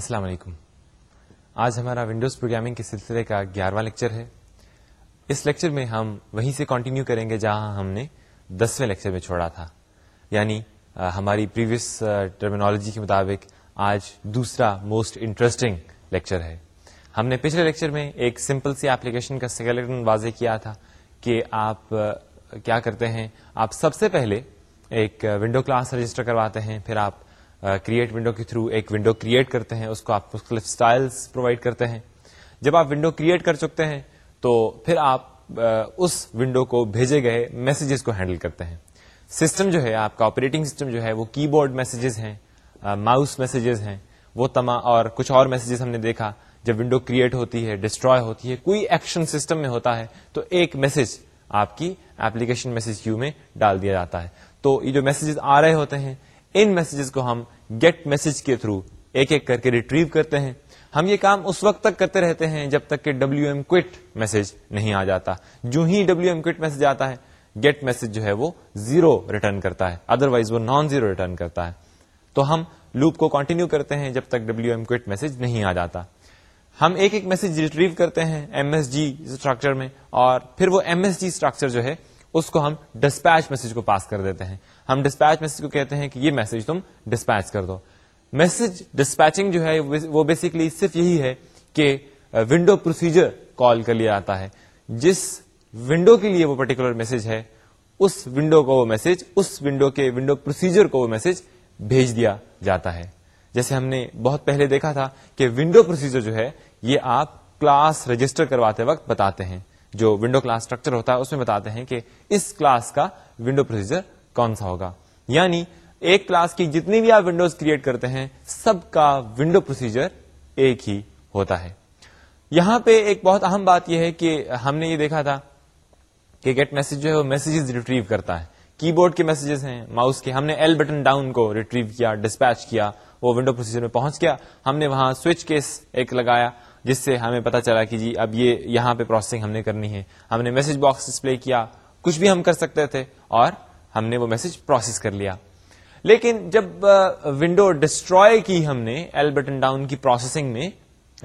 السلام علیکم۔ آج ہمارا ونڈوز پروگرامنگ کے سلسلے کا گیارہواں لیکچر ہے۔ اس لیکچر میں ہم وہیں سے کنٹینیو کریں گے جہاں ہم نے دسویں لیکچر میں چھوڑا تھا۔ یعنی ہماری پریویس ٹرمینالوجی کے مطابق آج دوسرا موسٹ انٹرسٹنگ لیکچر ہے۔ ہم نے پچھلے لیکچر میں ایک سمپل سی ایپلیکیشن کا سیکلٹن واضح کیا تھا کہ آپ کیا کرتے ہیں۔ آپ سب سے پہلے ایک ونڈو کلاس رجسٹر کرواتے ہیں، پھر آپ کریٹ ونڈو کے تھرو ایک ونڈو کریٹ کرتے ہیں اس کو آپ مختلف اسٹائلس پرووائڈ کرتے ہیں جب آپ ونڈو کریٹ کر چکتے ہیں تو پھر آپ اس ونڈو کو بھیجے گئے میسجز کو ہینڈل کرتے ہیں سسٹم جو ہے آپ کا آپریٹنگ سسٹم جو ہے وہ کی بورڈ میسجز ہیں ماؤس میسجز ہیں وہ تمام اور کچھ اور میسجز ہم نے دیکھا جب ونڈو کریٹ ہوتی ہے ڈسٹروائے ہوتی ہے کوئی ایکشن سسٹم میں ہوتا ہے تو ایک میسج آپ کی ایپلیکیشن میسج کیو میں ڈال دیا جاتا ہے تو یہ جو میسجز آ رہے ہوتے ہیں ان میسجز کو ہم گیٹ میسج کے تھرو ایک ایک کر کے ریٹریو کرتے ہیں۔ ہم یہ کام اس وقت تک کرتے رہتے ہیں جب تک کہ ڈبلو ایم کوٹ میسج نہیں آ جاتا۔ جو ہی ڈبلو ایم کوٹ میسج آتا ہے گیٹ میسج جو ہے وہ زیرو ریٹرن کرتا ہے۔ ادر وائز وہ نان زیرو ریٹرن کرتا ہے۔ تو ہم لوپ کو کنٹینیو کرتے ہیں جب تک ڈبلو ایم کوٹ میسج نہیں آ جاتا۔ ہم ایک ایک میسج ریٹریو کرتے ہیں ایم ایس جی اسٹرکچر میں اور پھر وہ ایم ایس جی اسٹرکچر جو ہے اس کو ہم ڈسپیچ میسج کو پاس کر دیتے ہیں۔ ہم ڈسپیچ میسج کو کہتے ہیں کہ یہ میسج تم ڈسپیچ کر دو۔ میسج ڈسپیچنگ جو ہے وہ بیسکلی صرف یہی ہے کہ ونڈو پروسیجر کال کر لیا جاتا ہے۔ جس ونڈو کے لیے وہ پرٹیکولر میسج ہے، اس ونڈو کو وہ میسج اس ونڈو کے ونڈو پروسیجر کو وہ میسج بھیج دیا جاتا ہے۔ جیسے ہم نے بہت پہلے دیکھا تھا کہ ونڈو پروسیجر جو ہے، یہ آپ کلاس رجسٹر کرواتے وقت بتاتے ہیں۔ جو ونڈو کلاس اسٹرکچر ہوتا ہے، اس میں بتاتے ہیں کہ اس کلاس کا ونڈو پروسیجر کون سا ہوگا۔ یعنی ایک کلاس کی جتنی بھی آپ ونڈوز کریٹ کرتے ہیں، سب کا ونڈو پروسیجر ایک ہی ہوتا ہے۔ یہاں پہ ایک بہت اہم بات یہ ہے کہ ہم نے یہ دیکھا تھا کہ گیٹ میسج جو ہے، وہ میسجز ریٹریو کرتا ہے۔ کی بورڈ کے میسجز ہیں ماؤس کے۔ ہم نے ایل بٹن ڈاؤن کو ریٹریو کیا ڈسپیچ کیا، وہ ونڈو پروسیجر میں پہنچ گیا۔ ہم نے وہاں سوئچ کیس ایک لگایا۔ جس سے ہمیں پتا چلا کہ جی اب یہ یہاں پہ پروسیسنگ ہم نے کرنی ہے۔ ہم نے میسج باکس ڈسپلے کیا، کچھ بھی ہم کر سکتے تھے اور ہم نے وہ میسج پروسیس کر لیا۔ لیکن جب ونڈو ڈسٹروائے کی ہم نے ایل بٹن ڈاؤن کی پروسیسنگ میں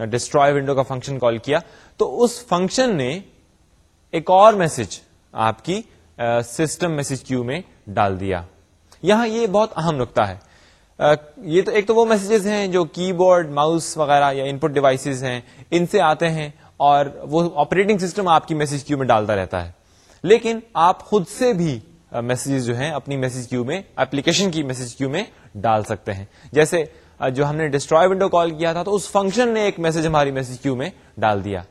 ڈسٹروائے ونڈو کا فنکشن کال کیا، تو اس فنکشن نے ایک اور میسج آپ کی سسٹم میسج کیو میں ڈال دیا۔ یہاں یہ بہت اہم نقطہ ہے۔ یہ تو ایک تو وہ میسجز ہیں جو کی بورڈ ماؤس وغیرہ یا ان پٹ ڈیوائسز ہیں، ان سے آتے ہیں اور وہ آپریٹنگ سسٹم آپ کی میسج کیو میں ڈالتا رہتا ہے۔ لیکن آپ خود سے بھی میسجز جو ہیں، اپنی میسج کیو میں اپلیکیشن کی میسج کیو میں ڈال سکتے ہیں۔ جیسے جو ہم نے ڈسٹروائے ونڈو کال کیا تھا، تو اس فنکشن نے ایک میسج ہماری میسج کیو میں ڈال دیا۔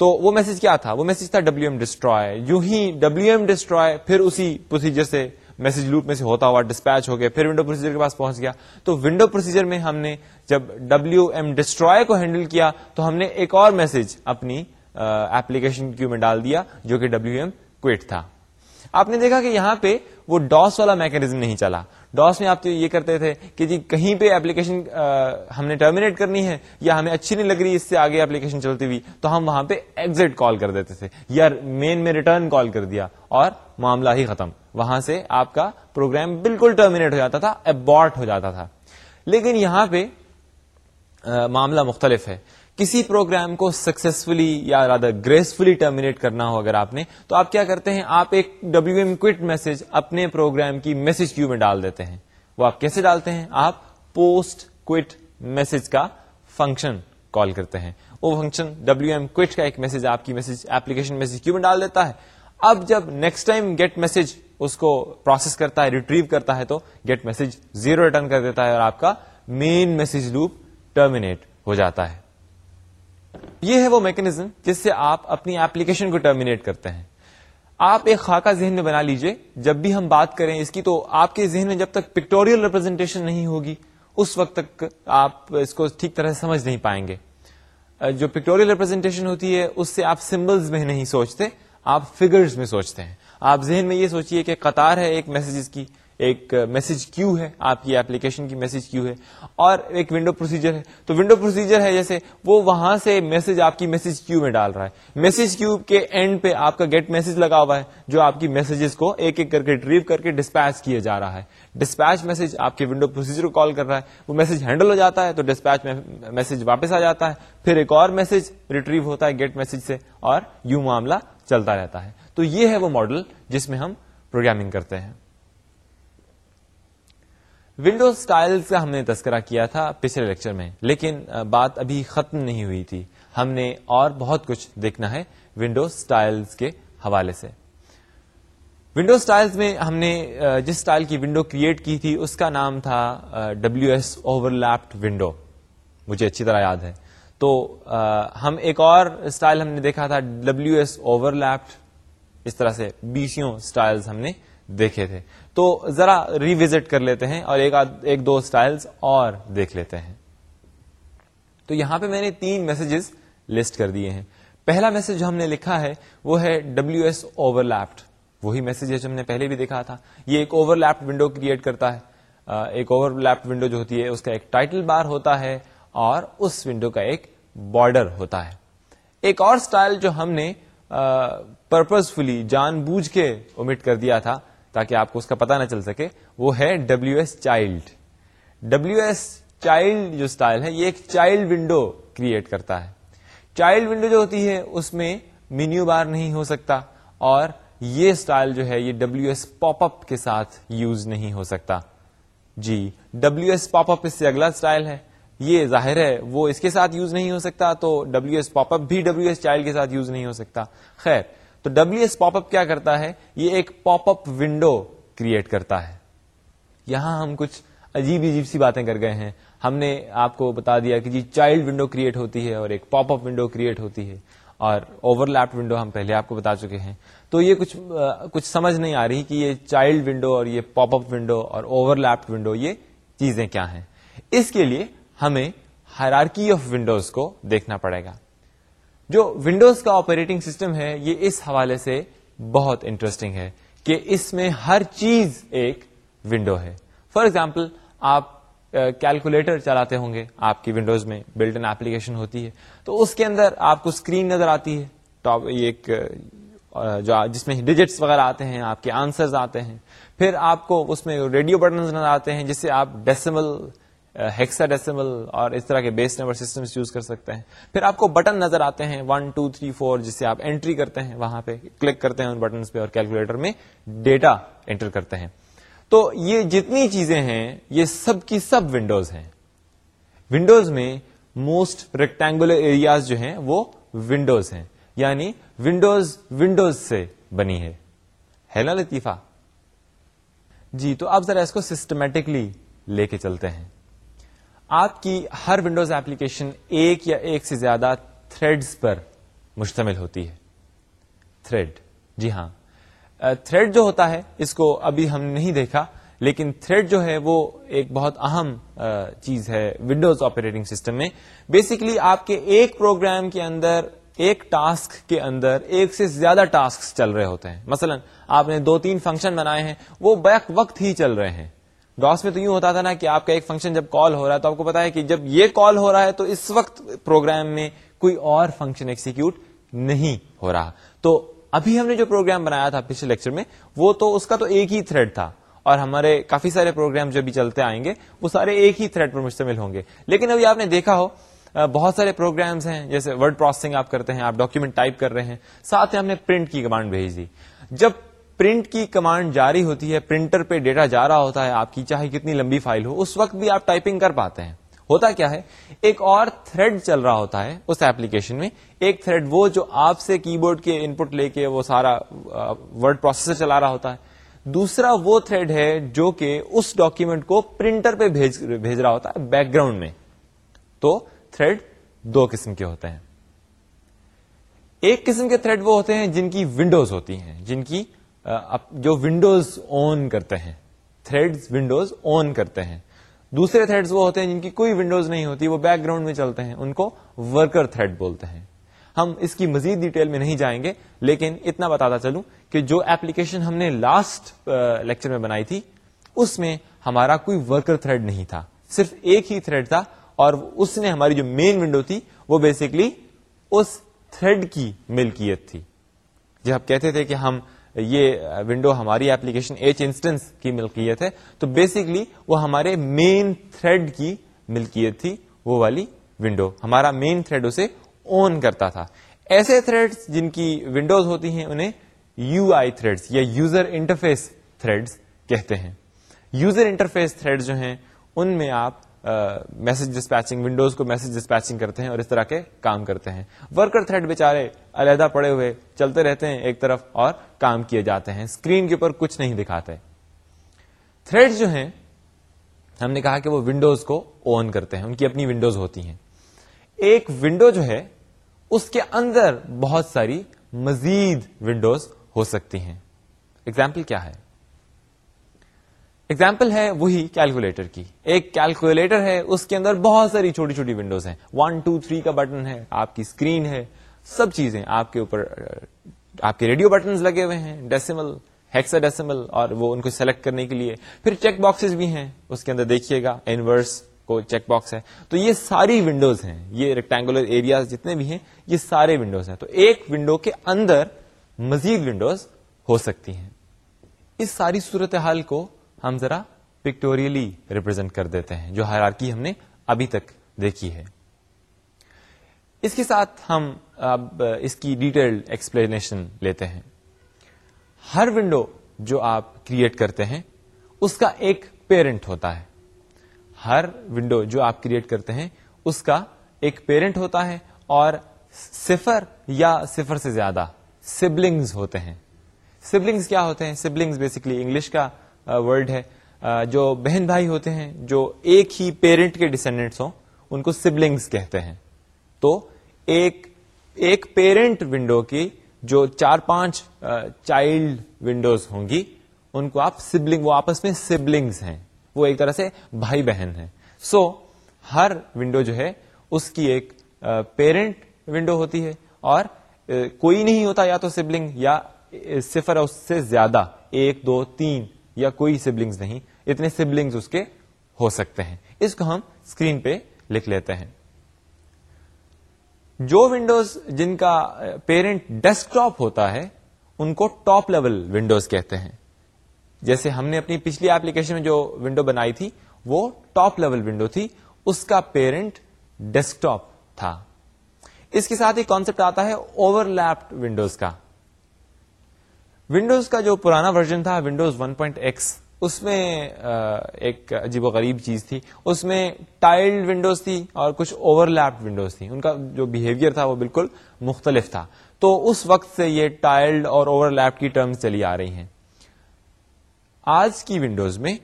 تو وہ میسج کیا تھا؟ وہ میسج تھا ڈبلو ایم ڈسٹروائے یوں ہی ڈبلو ایم ڈسٹروائے پھر اسی پروسیجر سے میسج لوپ میں سے ہوتا ہوا ڈسپیچ ہو گیا، پھر ونڈو پروسیجر کے پاس پہنچ گیا۔ تو ونڈو پروسیجر میں ہم نے جب ڈبلو ایم ڈسٹروائے کو ہینڈل کیا، تو ہم نے ایک اور میسج اپنی ایپلیکیشن کیو میں ڈال دیا، جو کہ ڈبلو ایم کوئٹ تھا۔ آپ نے دیکھا کہ یہاں پہ وہ ڈاس والا میکنیزم نہیں چلا۔ ڈاس میں آپ تو یہ کرتے تھے کہ جی کہیں پہ ایپلیکیشن ہم نے ٹرمینیٹ کرنی ہے یا ہمیں اچھی نہیں لگ رہی اس سے آگے ایپلیکیشن چلتی ہوئی، تو ہم وہاں پہ ایگزٹ کال کر دیتے تھے یا مین میں ریٹرن کال کر دیا اور معاملہ ہی ختم۔ وہاں سے آپ کا پروگرام بالکل ٹرمینیٹ ہو جاتا تھا ابارٹ ہو جاتا تھا۔ لیکن یہاں پہ معاملہ مختلف ہے۔ کسی پروگرام کو سکسیسفلی یا گریسفلی ٹرمینیٹ کرنا ہو اگر آپ نے، تو آپ کیا کرتے ہیں؟ آپ ایک ڈبلو ایم کوٹ میسج اپنے پروگرام کی میسج کیو میں ڈال دیتے ہیں۔ وہ آپ کیسے ڈالتے ہیں؟ آپ پوسٹ کوٹ میسج کا فنکشن کال کرتے ہیں۔ وہ فنکشن ڈبلو ایم کوٹ کا ایک میسج آپ کی میسج ایپلیکیشن میسج کیو میں ڈال دیتا ہے۔ اب جب نیکسٹ ٹائم گیٹ میسج اس کو پروسیس کرتا ہے ریٹریو کرتا ہے، تو گیٹ میسج زیرو ریٹرن کر دیتا ہے اور آپ کا مین میسج لوپ ٹرمینیٹ ہو جاتا ہے۔ یہ ہے وہ میکنیزم جس سے آپ اپنی ایپلیکیشن کو ٹرمینیٹ کرتے ہیں۔ آپ ایک خاکہ ذہن میں بنا لیجیے۔ جب بھی ہم بات کریں اس کی تو آپ کے ذہن میں جب تک پکٹوریل ریپرزینٹیشن نہیں ہوگی، اس وقت تک آپ اس کو ٹھیک طرح سے سمجھ نہیں پائیں گے۔ جو پکٹوریل ریپرزینٹیشن ہوتی ہے، اس سے آپ سمبلز میں نہیں سوچتے، آپ فگرز میں سوچتے ہیں۔ آپ ذہن میں یہ سوچیے کہ قطار ہے ایک میسجز کی۔ ایک میسج کیو ہے، آپ کی ایپلیکیشن کی میسج کیو ہے، اور ایک ونڈو پروسیجر ہے۔ تو ونڈو پروسیجر ہے جیسے وہ وہاں سے میسج آپ کی میسج کیو میں ڈال رہا ہے۔ میسج کیو کے اینڈ پہ آپ کا گیٹ میسج لگا ہوا ہے، جو آپ کی میسجز کو ایک ایک کر کے ریٹریو کر کے ڈسپیچ کیا جا رہا ہے۔ ڈسپیچ میسج آپ کے ونڈو پروسیجر کو کال کر رہا ہے۔ وہ میسج ہینڈل ہو جاتا ہے، تو ڈسپیچ میسج واپس آ جاتا ہے۔ پھر ایک اور میسج ریٹریو ہوتا ہے گیٹ میسج سے، اور یوں معاملہ چلتا رہتا ہے۔ تو یہ ہے وہ ماڈل جس میں ہم پروگرامنگ کرتے ہیں۔ ونڈوز اسٹائل کا ہم نے تذکرہ کیا تھا پچھلے لیکچر میں، لیکن بات ابھی ختم نہیں ہوئی تھی۔ ہم نے اور بہت کچھ دیکھنا ہے ونڈوز اسٹائل کے حوالے سے۔ ونڈوز اسٹائل میں ہم نے جس اسٹائل کی ونڈو کریٹ کی تھی، اس کا نام تھا W S over lapped window مجھے اچھی طرح یاد ہے۔ تو ہم ایک اور اسٹائل ہم نے دیکھا تھا ڈبلو ایس اوور لیپڈ اس طرح سے بیسوں اسٹائل ہم نے دیکھے تھے۔ تو ذرا ریوزٹ کر لیتے ہیں اور ایک ایک دو اسٹائلس اور دیکھ لیتے ہیں۔ تو یہاں پہ میں نے تین میسجز لسٹ کر دیے ہیں۔ پہلا میسج جو ہم نے لکھا ہے وہ ہے ڈبلو ایس اوور لیپڈ وہی میسج ہے جو ہم نے پہلے بھی دیکھا تھا۔ یہ ایک اوور لیپڈ ونڈو کریٹ کرتا ہے۔ ایک اوور لیپڈ ونڈو جو ہوتی ہے، اس کا ایک ٹائٹل بار ہوتا ہے اور اس ونڈو کا ایک بارڈر ہوتا ہے۔ ایک اور سٹائل جو ہم نے پرپز فلی جان بوجھ کے اومٹ کر دیا تھا تاکہ آپ کو اس کا پتا نہ چل سکے، وہ ہے W S child W S child جو اسٹائل ہے، یہ ایک چائلڈ ونڈو کریٹ کرتا ہے۔ چائلڈ ونڈو جو ہوتی ہے، اس میں مینیو بار نہیں ہو سکتا اور یہ اسٹائل جو ہے، یہ ڈبلو ایس پاپ اپ کے ساتھ یوز نہیں ہو سکتا۔ جی ڈبلو ایس پاپ اپ اس سے اگلا اسٹائل ہے۔ یہ ظاہر ہے، وہ اس کے ساتھ یوز نہیں ہو سکتا، تو ڈبلو ایس پاپ اپ بھی ڈبلو ایس چائلڈ کے ساتھ یوز نہیں ہو سکتا۔ خیر تو ڈبلو ایس پاپ اپ کیا کرتا ہے؟ یہ ایک پاپ اپ ونڈو کریٹ کرتا ہے۔ یہاں ہم کچھ عجیب عجیب سی باتیں کر گئے ہیں۔ ہم نے آپ کو بتا دیا کہ جی چائلڈ ونڈو کریٹ ہوتی ہے اور ایک پاپ اپ ونڈو کریٹ ہوتی ہے اور اوور لیپ ونڈو ہم پہلے آپ کو بتا چکے ہیں۔ تو یہ کچھ کچھ سمجھ نہیں آ رہی کہ یہ چائلڈ ونڈو اور یہ پاپ اپ ونڈو اور اوور لیپ ونڈو یہ چیزیں کیا ہیں۔ اس کے لیے ہمیں ہرارکی آف ونڈوز کو دیکھنا پڑے گا۔ جو ونڈوز کا آپریٹنگ سسٹم ہے، یہ اس حوالے سے بہت انٹرسٹنگ ہے کہ اس میں ہر چیز ایک ونڈو ہے۔ فار ایگزامپل آپ کیلکولیٹر چلاتے ہوں گے، آپ کی ونڈوز میں بلٹ ان ایپلیکیشن ہوتی ہے۔ تو اس کے اندر آپ کو اسکرین نظر آتی ہے۔ ٹاپ ایک جو جس میں ڈیجٹس وغیرہ آتے ہیں، آپ کے آنسرز آتے ہیں۔ پھر آپ کو اس میں ریڈیو بٹن نظر آتے ہیں، جس سے آپ ڈیسیمل ہیکسا ڈیسیمل اور اس طرح کے بیس نمبر سسٹم یوز کر سکتے ہیں۔ پھر آپ کو بٹن نظر آتے ہیں ون ٹو تھری فور جس سے آپ انٹری کرتے ہیں، وہاں پہ کلک کرتے ہیں ان بٹن پہ اور کیلکولیٹر میں ڈیٹا انٹر کرتے ہیں۔ تو یہ جتنی چیزیں ہیں، یہ سب کی سب ونڈوز ہیں۔ ونڈوز میں موسٹ ریکٹینگولر ایریاز جو ہیں، وہ ونڈوز ہیں۔ یعنی ونڈوز ونڈوز سے بنی ہے۔ نا لطیفہ؟ جی تو آپ ذرا اس کو سسٹمیٹکلی لے کے چلتے ہیں۔ آپ کی ہر ونڈوز ایپلیکیشن ایک یا ایک سے زیادہ تھریڈز پر مشتمل ہوتی ہے۔ تھریڈ جی ہاں۔ تھریڈ جو ہوتا ہے، اس کو ابھی ہم نہیں دیکھا، لیکن تھریڈ جو ہے، وہ ایک بہت اہم چیز ہے ونڈوز آپریٹنگ سسٹم میں۔ بیسکلی آپ کے ایک پروگرام کے اندر، ایک ٹاسک کے اندر، ایک سے زیادہ ٹاسک چل رہے ہوتے ہیں۔ مثلا، آپ نے دو تین فنکشن بنائے ہیں، وہ بیک وقت ہی چل رہے ہیں۔ ڈاس میں تو یوں ہوتا تھا نا کہ آپ کا ایک فنکشن جب کال ہو رہا ہے تو آپ کو پتا ہے کہ جب یہ کال ہو رہا ہے تو اس وقت پروگرام میں کوئی اور فنکشن ایکسیکیوٹ نہیں ہو رہا۔ تو ابھی ہم نے جو پروگرام بنایا تھا پچھلے لیکچر میں، وہ تو اس کا تو ایک ہی تھریڈ تھا۔ اور ہمارے کافی سارے پروگرام جو بھی چلتے آئیں گے، وہ سارے ایک ہی تھریڈ پر مشتمل ہوں گے۔ لیکن ابھی آپ نے دیکھا ہو بہت سارے پروگرامز ہیں، جیسے ورڈ پروسیسنگ آپ کرتے ہیں، آپ ڈاکیومنٹ ٹائپ کر رہے ہیں، ساتھ ہم نے پرنٹ کی کمانڈ بھیج دی۔ جب پرنٹ کی کمانڈ جاری ہوتی ہے، پرنٹر پہ ڈیٹا جا رہا ہوتا ہے، آپ کی چاہے کتنی لمبی فائل ہو، اس وقت بھی آپ ٹائپنگ کر پاتے ہیں۔ ہوتا کیا ہے؟ ایک اور تھریڈ چل رہا ہوتا ہے اس ایپلیکیشن میں۔ ایک تھریڈ وہ جو آپ سے کی بورڈ کے ان پٹ لے کے وہ سارا ورڈ پروسیسر چلا رہا ہوتا ہے۔ دوسرا وہ تھریڈ ہے جو کہ اس ڈاکیومنٹ کو پرنٹر پہ بھیج رہا ہوتا ہے بیک گراؤنڈ میں۔ تو تھریڈ دو قسم کے ہوتے ہیں۔ ایک قسم کے تھریڈ وہ ہوتے ہیں جن کی ونڈوز ہوتی ہیں، جن کی جو ونڈوز آن کرتے ہیں تھریڈ ونڈوز آن کرتے ہیں۔ دوسرے تھریڈ وہ ہوتے ہیں جن کی کوئی ونڈوز نہیں ہوتی، وہ بیک گراؤنڈ میں چلتے ہیں، ان کو ورکر تھریڈ بولتے ہیں۔ ہم اس کی مزید ڈیٹیل میں نہیں جائیں گے، لیکن اتنا بتاتا چلوں کہ جو ایپلیکیشن ہم نے لاسٹ لیکچر میں بنائی تھی، اس میں ہمارا کوئی ورکر تھریڈ نہیں تھا۔ صرف ایک ہی تھریڈ تھا، اور اس نے ہماری جو مین ونڈو تھی، وہ بیسکلی اس تھریڈ کی ملکیت تھی۔ جب آپ کہتے تھے کہ ہم یہ ونڈو ہماری ایپلیکیشن ایچ انسٹنس کی ملکیت ہے۔ تو بیسکلی وہ ہمارے مین تھریڈ کی ملکیت تھی وہ والی ونڈو ہمارا مین تھریڈ اسے اون کرتا تھا۔ ایسے تھریڈ جن کی ونڈوز ہوتی ہیں انہیں یو آئی تھریڈ یا یوزر انٹرفیس تھریڈ کہتے ہیں۔ یوزر انٹرفیس تھریڈ جو ہیں، ان میں آپ میسج ڈسپیچنگ ونڈوز کو میسج ڈسپیچنگ کرتے ہیں اور اس طرح کے کام کرتے ہیں۔ ورکر تھریڈ بےچارے علیحدہ پڑے ہوئے، چلتے رہتے ہیں ایک طرف اور کام کیے جاتے ہیں۔ اسکرین کے اوپر کچھ نہیں دکھاتے۔ تھریڈ جو ہیں، ہم نے کہا کہ وہ ونڈوز کو اون کرتے ہیں، ان کی اپنی ونڈوز ہوتی ہیں۔ ایک ونڈو جو ہے، اس کے اندر بہت ساری مزید ونڈوز ہو سکتی ہیں۔ اگزامپل کیا ہے؟ اگزامپل ہے وہی کیلکولیٹر کی۔ ایک کیلکولیٹر ہے، اس کے اندر بہت ساری چھوٹی چھوٹی ونڈوز ہیں۔ ون ٹو تھری کا بٹن ہے، آپ کی اسکرین ہے، سب چیزیں آپ کے اوپر آپ کے ریڈیو بٹن لگے ہوئے ہیں۔ ڈیسیمل ہیکسا ڈیسیمل اور وہ ان کو سلیکٹ کرنے کے لیے۔ پھر چیک باکسز بھی ہیں، اس کے اندر دیکھیے گا انورس کو چیک باکس ہے۔ تو یہ ساری ونڈوز ہیں۔ یہ ریکٹینگولر ایریاز جتنے بھی ہیں، یہ سارے ونڈوز ہیں۔ تو ایک ونڈو کے اندر مزید ونڈوز ہو سکتی ہیں۔ اس ساری صورتحال کو ہم ذرا پکٹوریلی ریپرزینٹ کر دیتے ہیں، جو ہرارکی ہم نے ابھی تک دیکھی ہے۔ اس کے ساتھ ہم اب اس کی ڈیٹیلڈ ایکسپلینیشن لیتے ہیں۔ ہر ونڈو جو آپ کریٹ کرتے ہیں، اس کا ایک پیرنٹ ہوتا ہے۔ ہر ونڈو جو آپ کریٹ کرتے ہیں، اس کا ایک پیرنٹ ہوتا ہے اور صفر یا صفر سے زیادہ سبلنگز ہوتے ہیں۔ سبلنگز کیا ہوتے ہیں؟ سبلنگز بیسکلی انگلش کا ورڈ ہے جو بہن بھائی ہوتے ہیں جو ایک ہی پیرنٹ کے ڈسینڈنٹس ہوں ان کو سبلنگس کہتے ہیں۔ تو ایک ایک پیرنٹ ونڈو کی جو چار پانچ چائلڈ ونڈوز ہوں گی ان کو آپ سبلنگ وہ آپس میں سبلنگس ہیں۔ وہ ایک طرح سے بھائی بہن ہیں۔ سو so, ہر ونڈو جو ہے اس کی ایک پیرنٹ ونڈو ہوتی ہے اور کوئی نہیں ہوتا یا تو سبلنگ یا صفر اس سے زیادہ ایک دو تین یا کوئی سبلنگز نہیں، اتنے سبلنگز اس کے ہو سکتے ہیں۔ اس کو ہم اسکرین پہ لکھ لیتے ہیں۔ جو ونڈوز جن کا پیرنٹ ڈیسک ٹاپ ہوتا ہے، ان کو ٹاپ لیول ونڈوز کہتے ہیں۔ جیسے ہم نے اپنی پچھلی ایپلیکیشن میں جو ونڈو بنائی تھی، وہ ٹاپ لیول ونڈو تھی، اس کا پیرنٹ ڈیسک ٹاپ تھا۔ اس کے ساتھ ہی کانسپٹ آتا ہے اوور لیپڈ ونڈوز کا۔ ونڈوز کا جو پرانا ورژن تھا ونڈوز 1.x اس میں ایک عجیب و غریب چیز تھی۔ اس میں ٹائلڈ ونڈوز تھی اور کچھ اوور لیپ ونڈوز تھی۔ ان کا جو بہیویئر تھا وہ بالکل مختلف تھا۔ تو اس وقت سے یہ ٹائلڈ اور اوور لیپ کی ٹرمز چلی آ رہی ہیں۔ آج کی ونڈوز میں